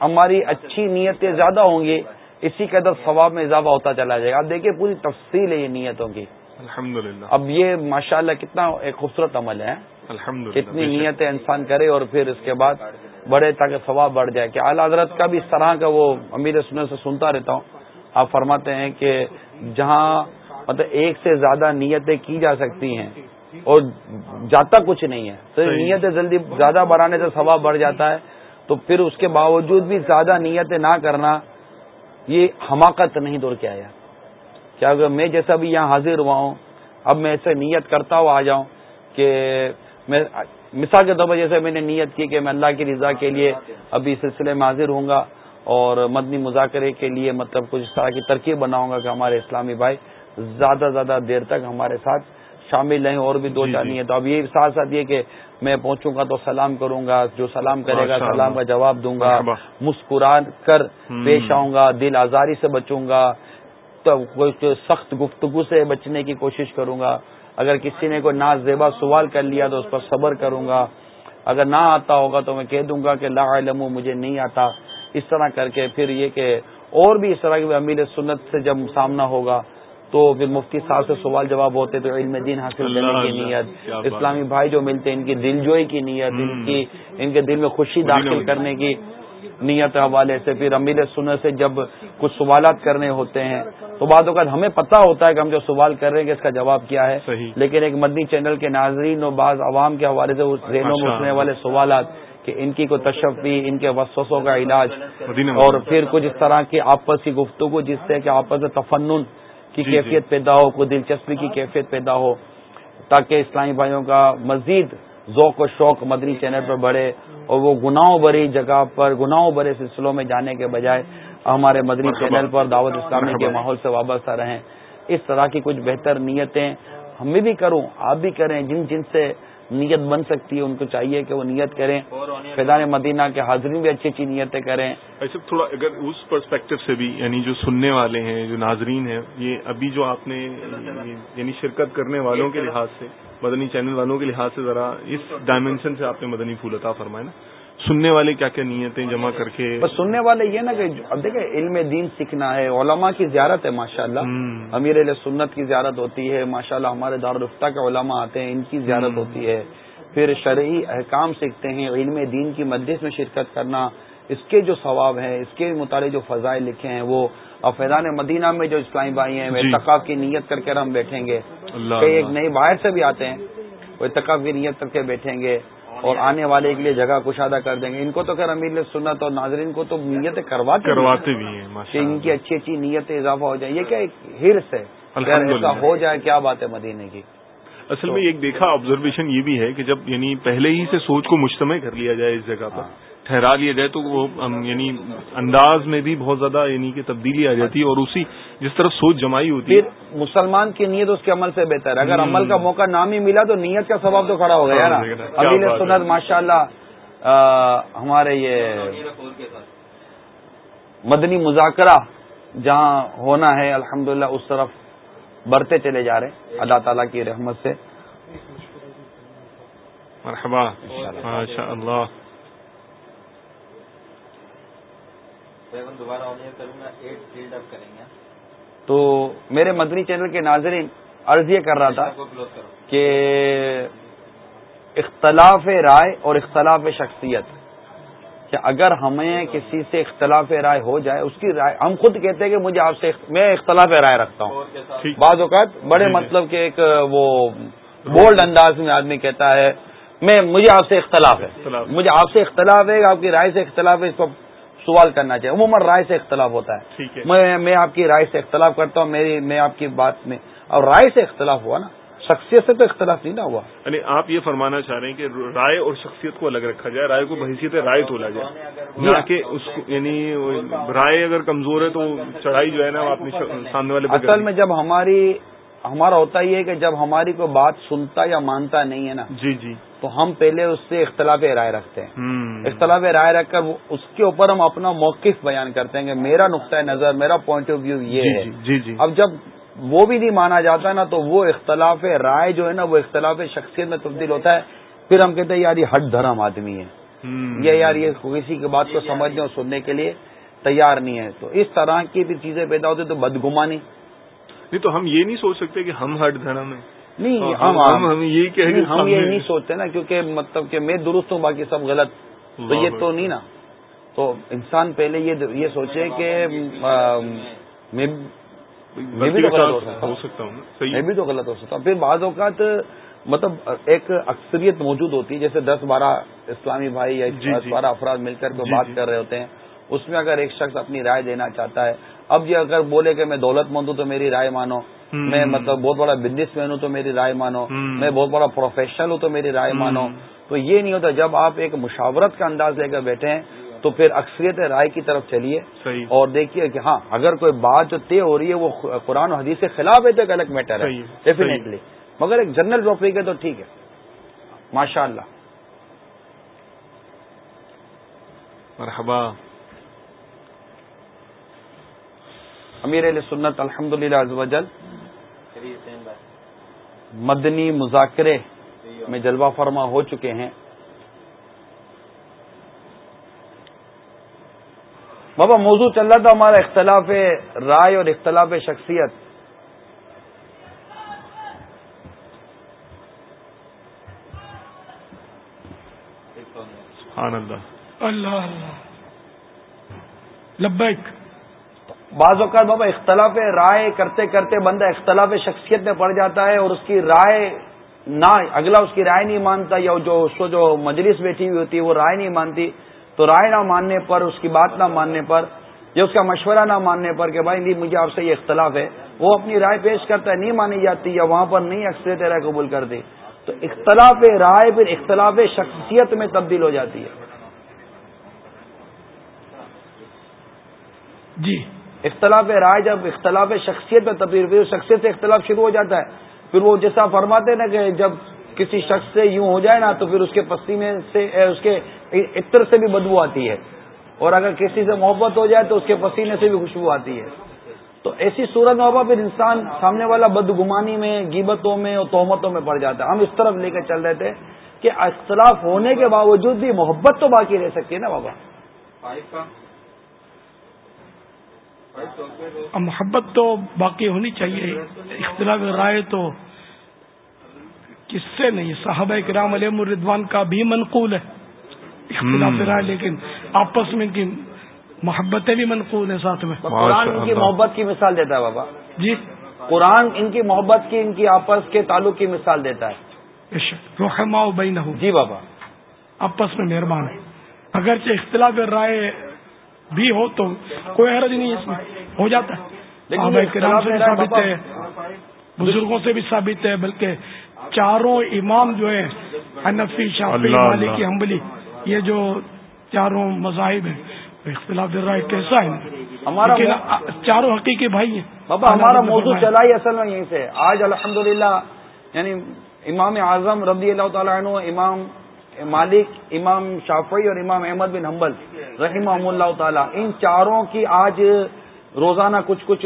[SPEAKER 2] ہماری اچھی نیتیں زیادہ ہوں گی اسی قدر ثواب میں اضافہ ہوتا چلا جائے گا۔ آپ دیکھیے پوری تفصیل ہے یہ نیتوں کی۔ اب یہ ماشاء اللہ کتنا ایک خوبصورت عمل ہے۔ کتنی نیتیں انسان کرے اور پھر اس کے بعد بڑے تاکہ ثواب بڑھ جائے۔ کہ اعلیٰ حضرت کا بھی اس طرح کا وہ امیر سننے سے سنتا رہتا ہوں۔ آپ فرماتے ہیں کہ جہاں مطلب ایک سے زیادہ نیتیں کی جا سکتی ہیں اور جاتا کچھ نہیں ہے تو نیت جلدی زیادہ بڑھانے سے ثواب بڑھ جاتا ہے تو پھر اس کے باوجود بھی زیادہ نیتیں نہ کرنا یہ حماقت نہیں دوڑ کے آیا کیا اگر میں جیسا بھی یہاں حاضر ہوا ہوں اب میں ایسے نیت کرتا ہوا آ جاؤں کہ میں مثال کے طور پر جیسے میں نے نیت کی کہ میں اللہ کی رضا کے لیے ابھی سلسلے میں حاضر ہوں گا اور مدنی مذاکرے کے لیے مطلب کچھ اس طرح کی ترکیب بناؤں گا کہ ہمارے اسلامی بھائی زیادہ زیادہ دیر تک ہمارے ساتھ شامل رہیں اور بھی دو چار جی، جی۔ نہیں ہے تو اب یہ ساتھ ساتھ یہ کہ میں پہنچوں گا تو سلام کروں گا جو سلام کرے گا سلام کا جواب دوں گا مسکرا کر پیش آؤں گا دل آزاری سے بچوں گا تو سخت گفتگو سے بچنے کی کوشش کروں گا۔ اگر کسی نے کوئی نا زیبا سوال کر لیا تو اس پر صبر کروں گا۔ اگر نہ آتا ہوگا تو میں کہہ دوں گا کہ لا علم مجھے نہیں آتا۔ اس طرح کر کے پھر یہ کہ اور بھی اس طرح کی امیر سنت سے جب سامنا ہوگا تو پھر مفتی صاحب سے سوال جواب ہوتے تو علم دین حاصل کرنے کی نیت اسلامی بھائی جو ملتے ہیں ان کی دل جوئی کی نیت ان کی ان کے دل میں خوشی داخل کرنے کی نیت حوالے سے پھر امیر سنت سے جب کچھ سوالات کرنے ہوتے ہیں تو بعد اوقات ہمیں پتہ ہوتا ہے کہ ہم جو سوال کر رہے ہیں کہ اس کا جواب کیا ہے۔ لیکن ایک مدنی چینل کے ناظرین اور بعض عوام کے حوالے سے ذہنوں میں اٹھنے والے سوالات کہ ان کی کوئی تشفی ان کے وسوسوں کا علاج۔ اور پھر کچھ اس طرح کی آپس کی گفتگو جس سے کہ آپس میں تفنن کی جی، جی۔ کیفیت پیدا ہو کوئی دلچسپی کی کیفیت پیدا ہو تاکہ اسلامی بھائیوں کا مزید ذوق و شوق مدنی چینل پر بڑھے اور وہ گناہوں بھری جگہ پر گناہوں بھرے سلسلوں میں جانے کے بجائے ہمارے مدنی چینل پر دعوت اسلامی کے ماحول سے وابستہ رہیں۔ اس طرح کی کچھ بہتر نیتیں ہمیں بھی کروں آپ بھی کریں جن جن سے نیت بن سکتی ہے ان کو چاہیے کہ وہ نیت کریں۔ فیضان مدینہ کے حاضرین بھی اچھی اچھی نیتیں کریں۔
[SPEAKER 1] ایسے تھوڑا اگر اس پرسپیکٹو سے بھی یعنی جو سننے والے ہیں جو ناظرین ہیں یہ ابھی جو آپ نے یعنی شرکت کرنے والوں کے لحاظ سے مدنی چینل والوں کے لحاظ سے ذرا اس ڈائمینشن سے آپ نے مدنی پھول عطا فرمائے نا۔ سننے والے کیا کیا نیتیں جمع کر کے؟
[SPEAKER 2] بس سننے والے یہ نا کہ اب دیکھیں علم دین سیکھنا ہے علماء کی زیارت ہے ماشاء اللہ امیر علیہ سنت کی زیارت ہوتی ہے ماشاء اللہ ہمارے دارالفتہ کے علماء آتے ہیں ان کی زیارت ہوتی ہے۔ پھر شرعی احکام سیکھتے ہیں علم دین کی مجلس میں شرکت کرنا اس کے جو ثواب ہیں اس کے متعلق جو فضائل لکھے ہیں وہ اور فیضان مدینہ میں جو اسلامی بھائی ہیں وہ اتقاف کی نیت کر کے ہم بیٹھیں گے۔ کئی ایک نئے باہر سے بھی آتے ہیں وہ اتقاف کی نیت کر کے بیٹھیں گے۔ اور آنے والے کے لیے جگہ کشادہ کر دیں گے۔ ان کو تو خیر امیر سنت اور ناظرین کو تو نیتیں کرواتے
[SPEAKER 1] کرواتے بھی ہیں
[SPEAKER 2] کہ ان کی اچھی اچھی نیتیں اضافہ ہو جائیں۔ یہ کیا ایک ہرس ہے؟ ایسا ہو جائے کیا بات ہے مدینے کی؟
[SPEAKER 1] اصل میں ایک دیکھا آبزرویشن یہ بھی ہے کہ جب یعنی پہلے ہی سے سوچ کو مجتمع کر لیا جائے اس جگہ پر ہاں۔ ٹھہرا لیا جائے تو وہ یعنی انداز میں بھی بہت زیادہ یعنی کہ تبدیلی آ جاتی ہے اور اسی جس طرف سوچ جمائی ہوتی ہے۔
[SPEAKER 2] مسلمان کی نیت اس کے عمل سے بہتر ہے۔ اگر عمل کا موقع نام ہی ملا تو نیت کا سبب تو کھڑا ہو گیا نا؟ ابھی سنت ماشاء اللہ ہمارے یہ مدنی مذاکرہ جہاں ہونا ہے الحمدللہ اس طرف بڑھتے چلے جا رہے ہیں۔ اللہ تعالیٰ کی رحمت سے۔
[SPEAKER 1] مرحبا۔ اللہ
[SPEAKER 2] تو میرے مدنی چینل کے ناظرین عرض یہ کر رہا تھا کہ اختلاف رائے اور اختلاف شخصیت کہ اگر ہمیں کسی سے اختلاف رائے ہو جائے اس کی رائے ہم خود کہتے ہیں کہ مجھے آپ سے میں اختلاف رائے رکھتا ہوں۔ بعض اوقات بڑے جی، جی۔ مطلب کہ ایک وہ بولڈ انداز میں آدمی کہتا ہے میں مجھے آپ سے اختلاف ہے۔ مجھے آپ سے اختلاف ہے آپ کی رائے سے اختلاف ہے اس کو سوال کرنا چاہیے۔ عموماً رائے سے اختلاف ہوتا ہے۔ میں آپ کی رائے سے اختلاف کرتا ہوں میری میں آپ کی بات میں اور رائے سے اختلاف ہوا نا۔ شخصیت سے تو اختلاف نہیں نہ ہوا۔
[SPEAKER 1] یعنی آپ یہ فرمانا چاہ رہے ہیں کہ رائے اور شخصیت کو الگ رکھا جائے رائے کو بحیثیت رائے تولا جائے۔ نہ کہ اس کو یعنی رائے اگر کمزور ہے تو چڑھائی جو ہے نا اپنی سامنے والے
[SPEAKER 2] اصل میں جب ہماری ہمارا ہوتا یہ ہے کہ جب ہماری کوئی بات سنتا یا مانتا نہیں ہے نا
[SPEAKER 1] جی جی۔
[SPEAKER 2] تو ہم پہلے اس سے اختلاف رائے رکھتے ہیں۔ اختلاف رائے رکھ کر اس کے اوپر ہم اپنا موقف بیان کرتے ہیں کہ میرا نقطۂ نظر میرا پوائنٹ آف ویو یہ جی، ہے۔
[SPEAKER 1] جی جی
[SPEAKER 2] اب جب وہ بھی نہیں مانا جاتا نا تو وہ اختلاف رائے جو ہے نا وہ اختلاف شخصیت میں تبدیل ہوتا ہے۔ پھر ہم کہتے ہیں یار یہ ہٹ دھرم آدمی ہے۔ یہ یار یہ کسی کی بات کو سمجھنے اور سننے کے لیے تیار نہیں ہے۔ تو اس طرح کی بھی چیزیں پیدا ہوتی تو بدگمانی۔
[SPEAKER 1] نہیں تو ہم یہ نہیں سوچ سکتے کہ ہم ہٹ دھرم ہیں۔
[SPEAKER 2] نہیں
[SPEAKER 1] ہم ہم یہ
[SPEAKER 2] ہم یہ نہیں۔ سوچتے نا کیونکہ مطلب کہ میں درست ہوں باقی سب غلط۔ تو یہ تو نہیں نا۔ تو انسان پہلے یہ سوچے کہ میں بھی تو غلط ہو سکتا ہوں۔ میں بھی تو غلط ہو سکتا ہوں۔ پھر بعض اوقات مطلب ایک اکثریت موجود ہوتی ہے جیسے دس بارہ اسلامی بھائی یا جی، دس جی۔ بارہ افراد مل کر جی، بات کر رہے ہوتے ہیں اس میں اگر ایک شخص اپنی رائے دینا چاہتا ہے اب یہ اگر بولے کہ میں دولت مند ہوں تو میری رائے مانو۔ میں مطلب بہت بڑا بزنس مین ہوں تو میری رائے مانو۔ میں بہت بڑا پروفیشنل ہوں تو میری رائے مانو۔ تو یہ نہیں ہوتا جب آپ ایک مشاورت کا انداز لے کر بیٹھے ہیں تو پھر اکثریت رائے کی طرف چلیے۔ اور دیکھیے کہ ہاں اگر کوئی بات جو طے ہو رہی ہے وہ قرآن و حدیث کے خلاف ہے تو ایک الگ میٹر ہے۔ ڈیفینیٹلی مگر ایک جنرل ٹاپک ہے تو ٹھیک ہے۔ ماشاء اللہ
[SPEAKER 1] مرحبا۔
[SPEAKER 2] امیر علیہ سنت الحمد للہ مدنی مذاکرے میں جلوہ فرما ہو چکے ہیں۔ بابا، موضوع چل رہا تھا ہمارا اختلاف رائے اور اختلاف شخصیت۔
[SPEAKER 19] اللہ اللہ۔ لبیک۔
[SPEAKER 2] بعض اوقات بابا اختلاف رائے کرتے کرتے بندہ اختلاف شخصیت میں پڑ جاتا ہے اور اس کی رائے نہ اگلا اس کی رائے نہیں مانتا یا جو اس کو جو مجلس بیٹھی ہوئی ہوتی ہے، وہ رائے نہیں مانتی۔ تو رائے نہ ماننے پر، اس کی بات نہ ماننے پر، یا اس کا مشورہ نہ ماننے پر کہ بھائی، نہیں، مجھے آپ سے یہ اختلاف ہے۔ وہ اپنی رائے پیش کرتا ہے، نہیں مانی جاتی یا وہاں پر نہیں اکثریت رائے قبول کرتی تو اختلاف رائے پھر اختلاف شخصیت میں تبدیل ہو جاتی ہے۔
[SPEAKER 19] جی۔
[SPEAKER 2] اختلاف رائے جب اختلاف شخصیت میں تبدیل ہوئی شخصیت سے اختلاف شروع ہو جاتا ہے۔ پھر وہ جیسا فرماتے نا کہ جب کسی شخص سے یوں ہو جائے نا، تو پھر اس کے پسینے سے اس کے عطر سے بھی بدبو آتی ہے۔ اور اگر کسی سے محبت ہو جائے، تو اس کے پسینے سے بھی خوشبو آتی ہے۔ تو ایسی صورت میں پھر انسان سامنے والا بدگمانی میں گیبتوں میں اور تہمتوں میں پڑ جاتا ہے۔ ہم اس طرف لے کر چل رہے تھے کہ اختلاف ہونے کے باوجود بھی محبت تو باقی رہ سکتی ہے نا بابا۔
[SPEAKER 19] محبت تو باقی ہونی چاہیے۔ اختلاف رائے تو کس سے نہیں؟ صحابہ کرام علیہ مردوان کا بھی منقول ہے۔ اختلاف رائے لیکن آپس میں ان کی محبتیں بھی منقول ہیں ساتھ میں۔
[SPEAKER 2] قرآن ان کی محبت کی مثال دیتا ہے بابا۔
[SPEAKER 19] جی۔
[SPEAKER 2] قرآن ان کی محبت کی ان کی آپس کے تعلق کی مثال دیتا ہے۔
[SPEAKER 19] روحما بین
[SPEAKER 2] جی بابا۔
[SPEAKER 19] آپس میں مہربان۔ ہے اگرچہ اختلاف رائے بھی ہو تو کوئی حرج نہیں اس میں ہو جاتا ہے۔ لیکن سے بھی ثابت ہے بزرگوں سے بھی ثابت ہے بلکہ چاروں امام جو ہیں حنفی شافی مالکی حنبلی یہ جو چاروں مذاہب ہیں اختلاف رائے کیسا ہے؟
[SPEAKER 2] ہمارا
[SPEAKER 19] چاروں حقیقی بھائی ہیں۔
[SPEAKER 2] بابا ہمارا موضوع چلا ہی اصل میں یہیں سے۔ آج الحمدللہ یعنی امام اعظم رضی اللہ تعالیٰ عنہ امام مالک امام شافعی اور امام احمد بن حنبل رحمہ اللہ تعالیٰ، ان چاروں کی آج روزانہ کچھ کچھ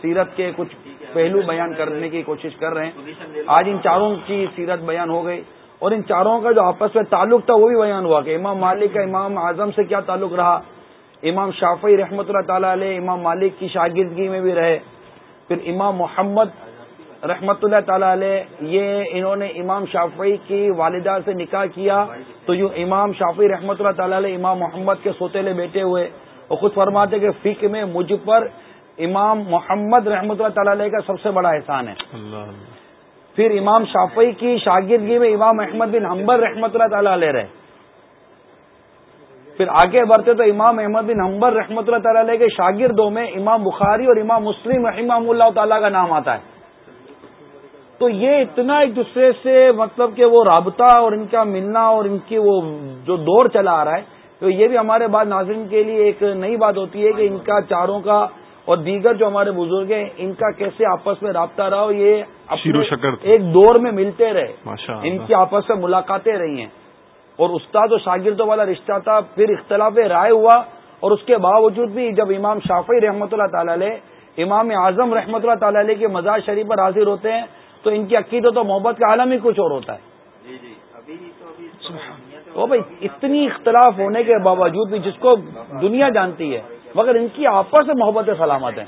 [SPEAKER 2] سیرت کے کچھ پہلو بیان کرنے کی کوشش کر رہے ہیں۔ آج ان چاروں کی سیرت بیان ہو گئی اور ان چاروں کا جو آپس میں تعلق تھا وہ بھی بیان ہوا کہ امام مالک کا امام اعظم سے کیا تعلق رہا۔ امام شافعی رحمۃ اللہ تعالی علیہ، امام مالک کی شاگردگی میں بھی رہے۔ پھر امام محمد رحمت اللہ تعالی علیہ یہ انہوں نے امام شافعی کی والدہ سے نکاح کیا۔ تو یوں امام شافعی رحمت اللہ تعالی علیہ امام محمد کے سوتےلے بیٹھے ہوئے۔ وہ خود فرماتے کہ فکر میں مجھ پر امام محمد رحمت اللہ تعالی علیہ کا سب سے بڑا احسان ہے۔ پھر امام شافعی کی شاگردگی میں امام احمد بن حمبر رحمت اللہ تعالی علیہ رہے۔ پھر آگے بڑھتے تو امام احمد بن حمبر رحمۃ اللہ تعالی علیہ کے شاگردوں میں امام بخاری اور امام مسلم رحمہ اللہ تعالیٰ کا نام آتا ہے۔ تو یہ اتنا ایک دوسرے سے مطلب کہ وہ رابطہ اور ان کا ملنا اور ان کی وہ جو دور چلا آ رہا ہے تو یہ بھی ہمارے بعد ناظرین کے لیے ایک نئی بات ہوتی ہے کہ ان کا چاروں کا اور دیگر جو ہمارے بزرگ ہیں ان کا کیسے آپس میں رابطہ رہا ہو یہ ایک دور میں ملتے رہے۔ ان کی آپس میں ملاقاتیں رہی ہیں۔ اور استاد و شاگردوں والا رشتہ تھا پھر اختلاف رائے ہوا اور اس کے باوجود بھی جب امام شافی رحمۃ اللہ تعالی علیہ امام اعظم رحمۃ اللہ تعالی علیہ کے مزاج شریف پر حاضر ہوتے ہیں تو ان کی عقیدت و محبت کا عالم ہی کچھ اور ہوتا ہے۔ جی، جی، وہ بھائی اتنی اختلاف ہونے کے باوجود بھی جس کو دنیا جانتی ہے مگر ان کی آپس سے محبت سلامت ہیں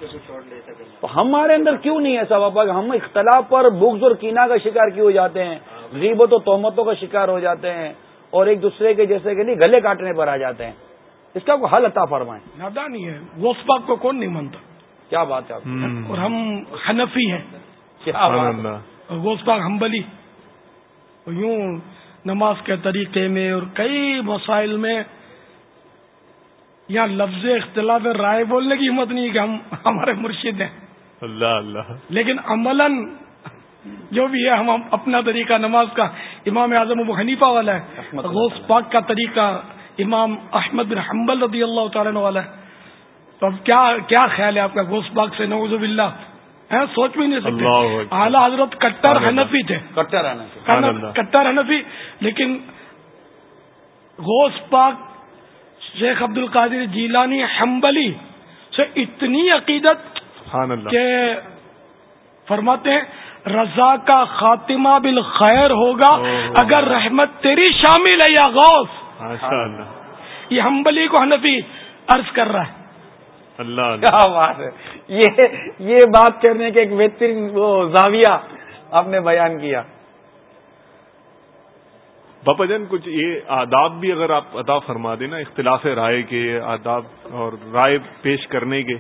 [SPEAKER 2] تو ہمارے اندر کیوں نہیں ایسا بابا کہ ہم اختلاف پر بغض اور کینا کا شکار کیوں ہو جاتے ہیں؟ غیبت و تہمتوں کا شکار ہو جاتے ہیں اور ایک دوسرے کے جیسے کہ نہیں گلے کاٹنے پر آ جاتے ہیں۔ اس کا کوئی حل عطا فرمائیں۔
[SPEAKER 19] نادانی ہے وہ اس بات کو کون نہیں مانتا؟
[SPEAKER 2] کیا بات ہے
[SPEAKER 19] اور ہم حنفی ہیں۔ پاک ہمبلی۔ یوں نماز کے طریقے میں اور کئی مسائل میں یہاں لفظ اختلاف رائے بولنے کی ہمت نہیں کہ ہم ہمارے مرشد ہیں۔
[SPEAKER 1] اللہ اللہ۔
[SPEAKER 19] لیکن عملاً جو بھی ہے ہم اپنا طریقہ نماز کا امام اعظم ابو حنیفہ والا ہے غوث پاک کا طریقہ امام احمد بن حنبل رضی اللہ تعالیٰ والا ہے۔ تو اب کیا کیا خیال ہے آپ کا؟ غوث پاک سے نوز اللہ سوچ بھی نہیں سکتے۔ اعلیٰ حضرت کٹر حنفی تھے۔ کٹر حنفی۔ لیکن غوث پاک شیخ عبد القادر جیلانی حنبلی سے اتنی عقیدت کہ فرماتے ہیں رضا کا خاتمہ بالخیر ہوگا اگر رحمت تیری شامل ہے یا غوث۔ یہ ہمبلی کو حنفی عرض کر رہا ہے۔
[SPEAKER 2] اللہ کیا بات ہے؟ یہ یہ بات کرنے کے ایک بہترین وہ زاویہ آپ نے بیان کیا۔
[SPEAKER 1] باپا جان کچھ یہ آداب بھی اگر آپ ادا فرما دیں نا اختلاف رائے کے آداب اور رائے پیش کرنے کے۔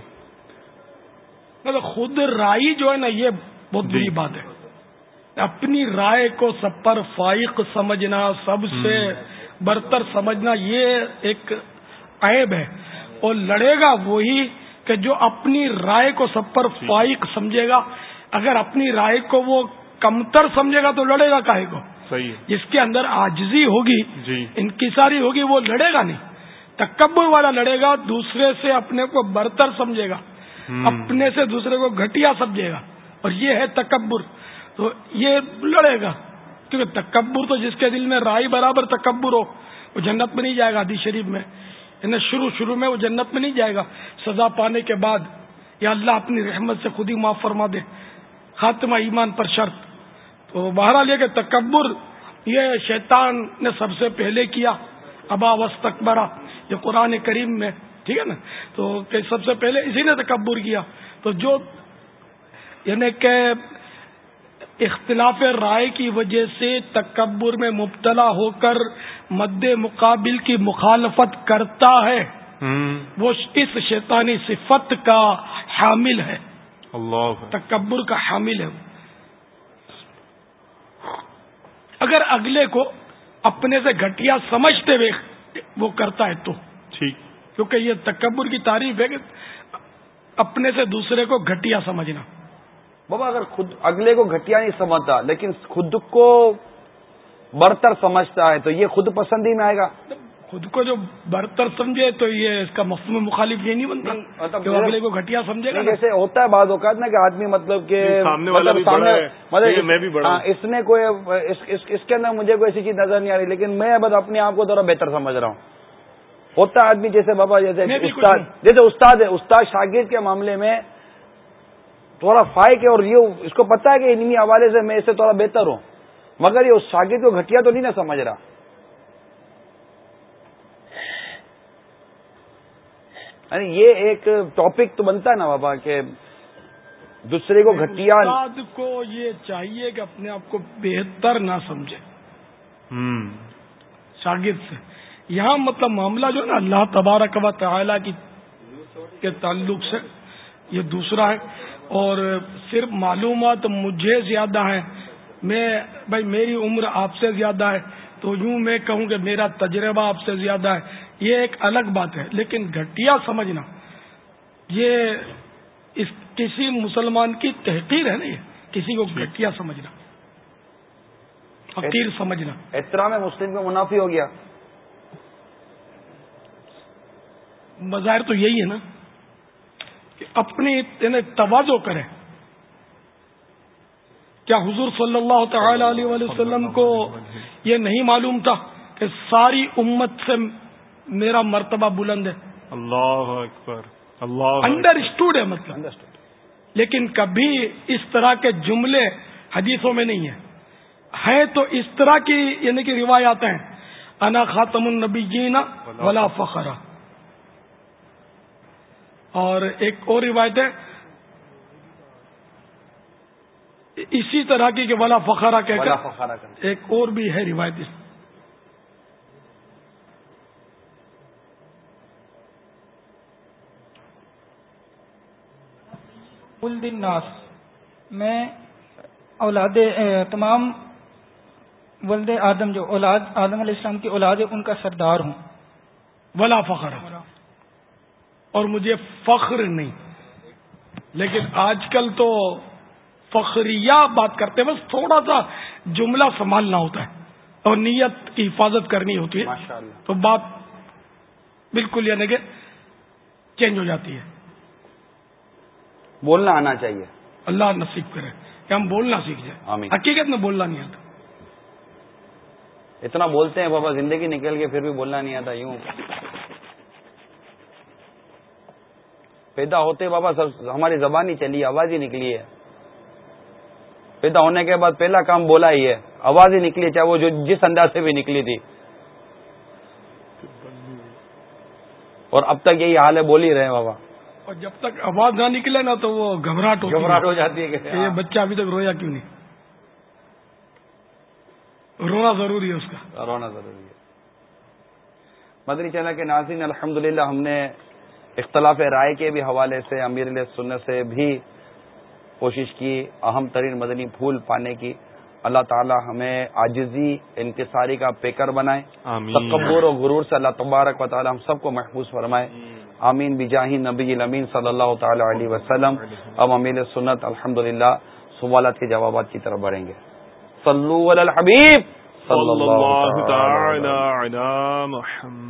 [SPEAKER 19] مطلب خود رائی جو ہے نا یہ بہت جی۔ بڑی بات ہے۔ اپنی رائے کو سب پر فائق سمجھنا سب سے برتر سمجھنا یہ ایک عیب ہے۔ اور لڑے گا وہی کہ جو اپنی رائے کو سب پر فائق سمجھے گا۔ اگر اپنی رائے کو وہ کمتر سمجھے گا تو لڑے گا کاہے کو؟
[SPEAKER 1] صحیح
[SPEAKER 19] جس کے اندر آجزی ہوگی
[SPEAKER 1] جی۔
[SPEAKER 19] انکساری ہوگی وہ لڑے گا نہیں۔ تکبر والا لڑے گا دوسرے سے اپنے کو برتر سمجھے گا۔ اپنے سے دوسرے کو گھٹیا سمجھے گا۔ اور یہ ہے تکبر۔ تو یہ لڑے گا۔ کیونکہ تکبر تو جس کے دل میں رائے برابر تکبر ہو وہ جنت میں نہیں جائے گا حدیث شریف میں۔ یعنی شروع شروع میں وہ جنت میں نہیں جائے گا۔ سزا پانے کے بعد یا اللہ اپنی رحمت سے خود ہی معاف فرما دے۔ خاتمہ ایمان پر شرط۔ تو بہرحال یہ کہ تکبر، یہ شیطان نے سب سے پہلے کیا۔ ابا وسط یہ قرآن کریم میں، ٹھیک ہے نا؟ تو کہ سب سے پہلے اسی نے تکبر کیا۔ تو جو یعنی کہ اختلاف رائے کی وجہ سے تکبر میں مبتلا ہو کر مد مقابل کی مخالفت کرتا ہے وہ اس شیطانی صفت کا حامل ہے۔
[SPEAKER 1] اللہ۔
[SPEAKER 19] تکبر کا حامل ہے۔ اگر اگلے کو اپنے سے گھٹیا سمجھتے ہوئے وہ کرتا ہے تو۔
[SPEAKER 1] ٹھیک۔
[SPEAKER 19] کیونکہ یہ تکبر کی تعریف ہے کہ اپنے سے دوسرے کو گھٹیا سمجھنا۔
[SPEAKER 2] بابا اگر خود اگلے کو گھٹیا نہیں سمجھتا لیکن خود کو برتر سمجھتا ہے تو یہ خود پسندی میں آئے گا۔
[SPEAKER 19] خود کو جو برتر سمجھے تو یہ اس کا مفہوم مخالف یہ نہیں بنتا مطلب کہ اگلے کو گھٹیا سمجھے گا
[SPEAKER 2] جیسے ہوتا ہے بعض اوقات نا کہ آدمی مطلب کہ
[SPEAKER 1] مطلب
[SPEAKER 2] مطلب اس نے کوئی اس کے اندر مجھے کوئی ایسی چیز نظر نہیں آ رہی لیکن میں بس اپنے آپ کو تھوڑا بہتر سمجھ رہا ہوں۔ ہوتا ہے آدمی جیسے بابا جیسے استاد جیسے استاد ہے استاد شاگرد کے معاملے میں تھوڑا فائق ہے اور یہ اس کو پتا ہے کہ انہیں حوالے سے میں اس سے تھوڑا بہتر ہوں۔ مگر یہ اس شاگرد کو گھٹیا تو نہیں نا سمجھ رہا۔ یعنی یہ ایک ٹاپک تو بنتا ہے نا بابا کہ دوسرے کو گھٹیا
[SPEAKER 19] کو یہ چاہیے کہ اپنے آپ کو بہتر نہ سمجھے۔ شاگرد سے۔ یہاں مطلب معاملہ جو ہے نا اللہ تبارک و تعالی کی کے تعلق سے یہ دوسرا ہے۔ اور صرف معلومات مجھے زیادہ ہیں۔ میں بھائی میری عمر آپ سے زیادہ ہے تو یوں میں کہوں کہ میرا تجربہ آپ سے زیادہ ہے یہ ایک الگ بات ہے۔ لیکن گھٹیا سمجھنا یہ اس کسی مسلمان کی تحقیر ہے نا یہ کسی کو گھٹیا سمجھنا حقیر سمجھنا۔
[SPEAKER 2] احترام مسلم کو منافی ہو گیا۔
[SPEAKER 19] بظاہر تو یہی ہے نا کہ اپنی توازو کرے کیا حضور صلی اللہ تعالی علیہ وسلم کو یہ نہیں معلوم تھا کہ ساری امت سے میرا مرتبہ بلند ہے؟
[SPEAKER 1] اللہ اکبر اللہ
[SPEAKER 19] انڈر اسٹوڈ ہے مطلب۔ لیکن کبھی اس طرح کے جملے حدیثوں میں نہیں ہیں۔ ہے تو اس طرح کی یعنی کہ روایات ہیں۔ انا خاتم النبی جینا ولا فخرا اور ایک اور روایت ہے اسی طرح کی کہ ولا فخرا کہہ کر ایک اور بھی ہے روایت اس
[SPEAKER 21] الدین ناس میں اولاد تمام ولد آدم جو اولاد آدم علیہ السلام کی اولاد ہے ان کا سردار ہوں۔
[SPEAKER 19] ولا فخر اور مجھے فخر نہیں لیکن آج کل تو فخریہ بات کرتے بس تھوڑا سا جملہ سنبھالنا ہوتا ہے اور نیت کی حفاظت کرنی ہوتی ہے تو بات بالکل یعنی کہ چینج ہو جاتی ہے۔
[SPEAKER 2] بولنا آنا چاہیے۔
[SPEAKER 19] اللہ نصیب کرے۔ کہ ہم بولنا سیکھ جائیں۔ حقیقت میں بولنا نہیں آتا۔
[SPEAKER 2] اتنا بولتے ہیں بابا زندگی نکل کے پھر بھی بولنا نہیں آتا یوں۔ پیدا ہوتے بابا سب ہماری زبان ہی چلی آواز ہی نکلی ہے۔ پیدا ہونے کے بعد پہلا کام بولا ہی ہے۔ آواز ہی نکلی چاہے وہ جو جس انداز سے بھی نکلی تھی۔ اور اب تک یہی حال ہے بول ہی رہے بابا۔
[SPEAKER 19] اور جب تک آواز نہ نکلے نا تو وہ گھبراہٹ
[SPEAKER 2] گھبراہٹ ہو جاتی ہے
[SPEAKER 19] کہ یہ بچہ ابھی تک رویا کیوں نہیں؟ رونا ضروری ہے اس کا۔
[SPEAKER 2] رونا ضروری ہے۔ مدنی چینل کے ناظرین الحمد ہم نے اختلاف رائے کے بھی حوالے سے امیر سننے سے بھی کوشش کی اہم ترین مدنی پھول پانے کی۔ اللہ تعالی ہمیں عاجزی انکساری کا پیکر بنائے۔ تکبر و غرور سے اللہ تبارک و تعالی ہم سب کو محفوظ فرمائے۔ آمین۔ بجاہی نبی الامین صلی اللہ تعالی علیہ وسلم۔ اب امیر سنت الحمد للہ سوالات کے جوابات کی طرف بڑھیں گے۔ صلو علی الحبیب۔ صلی اللہ تعالی علی محمد۔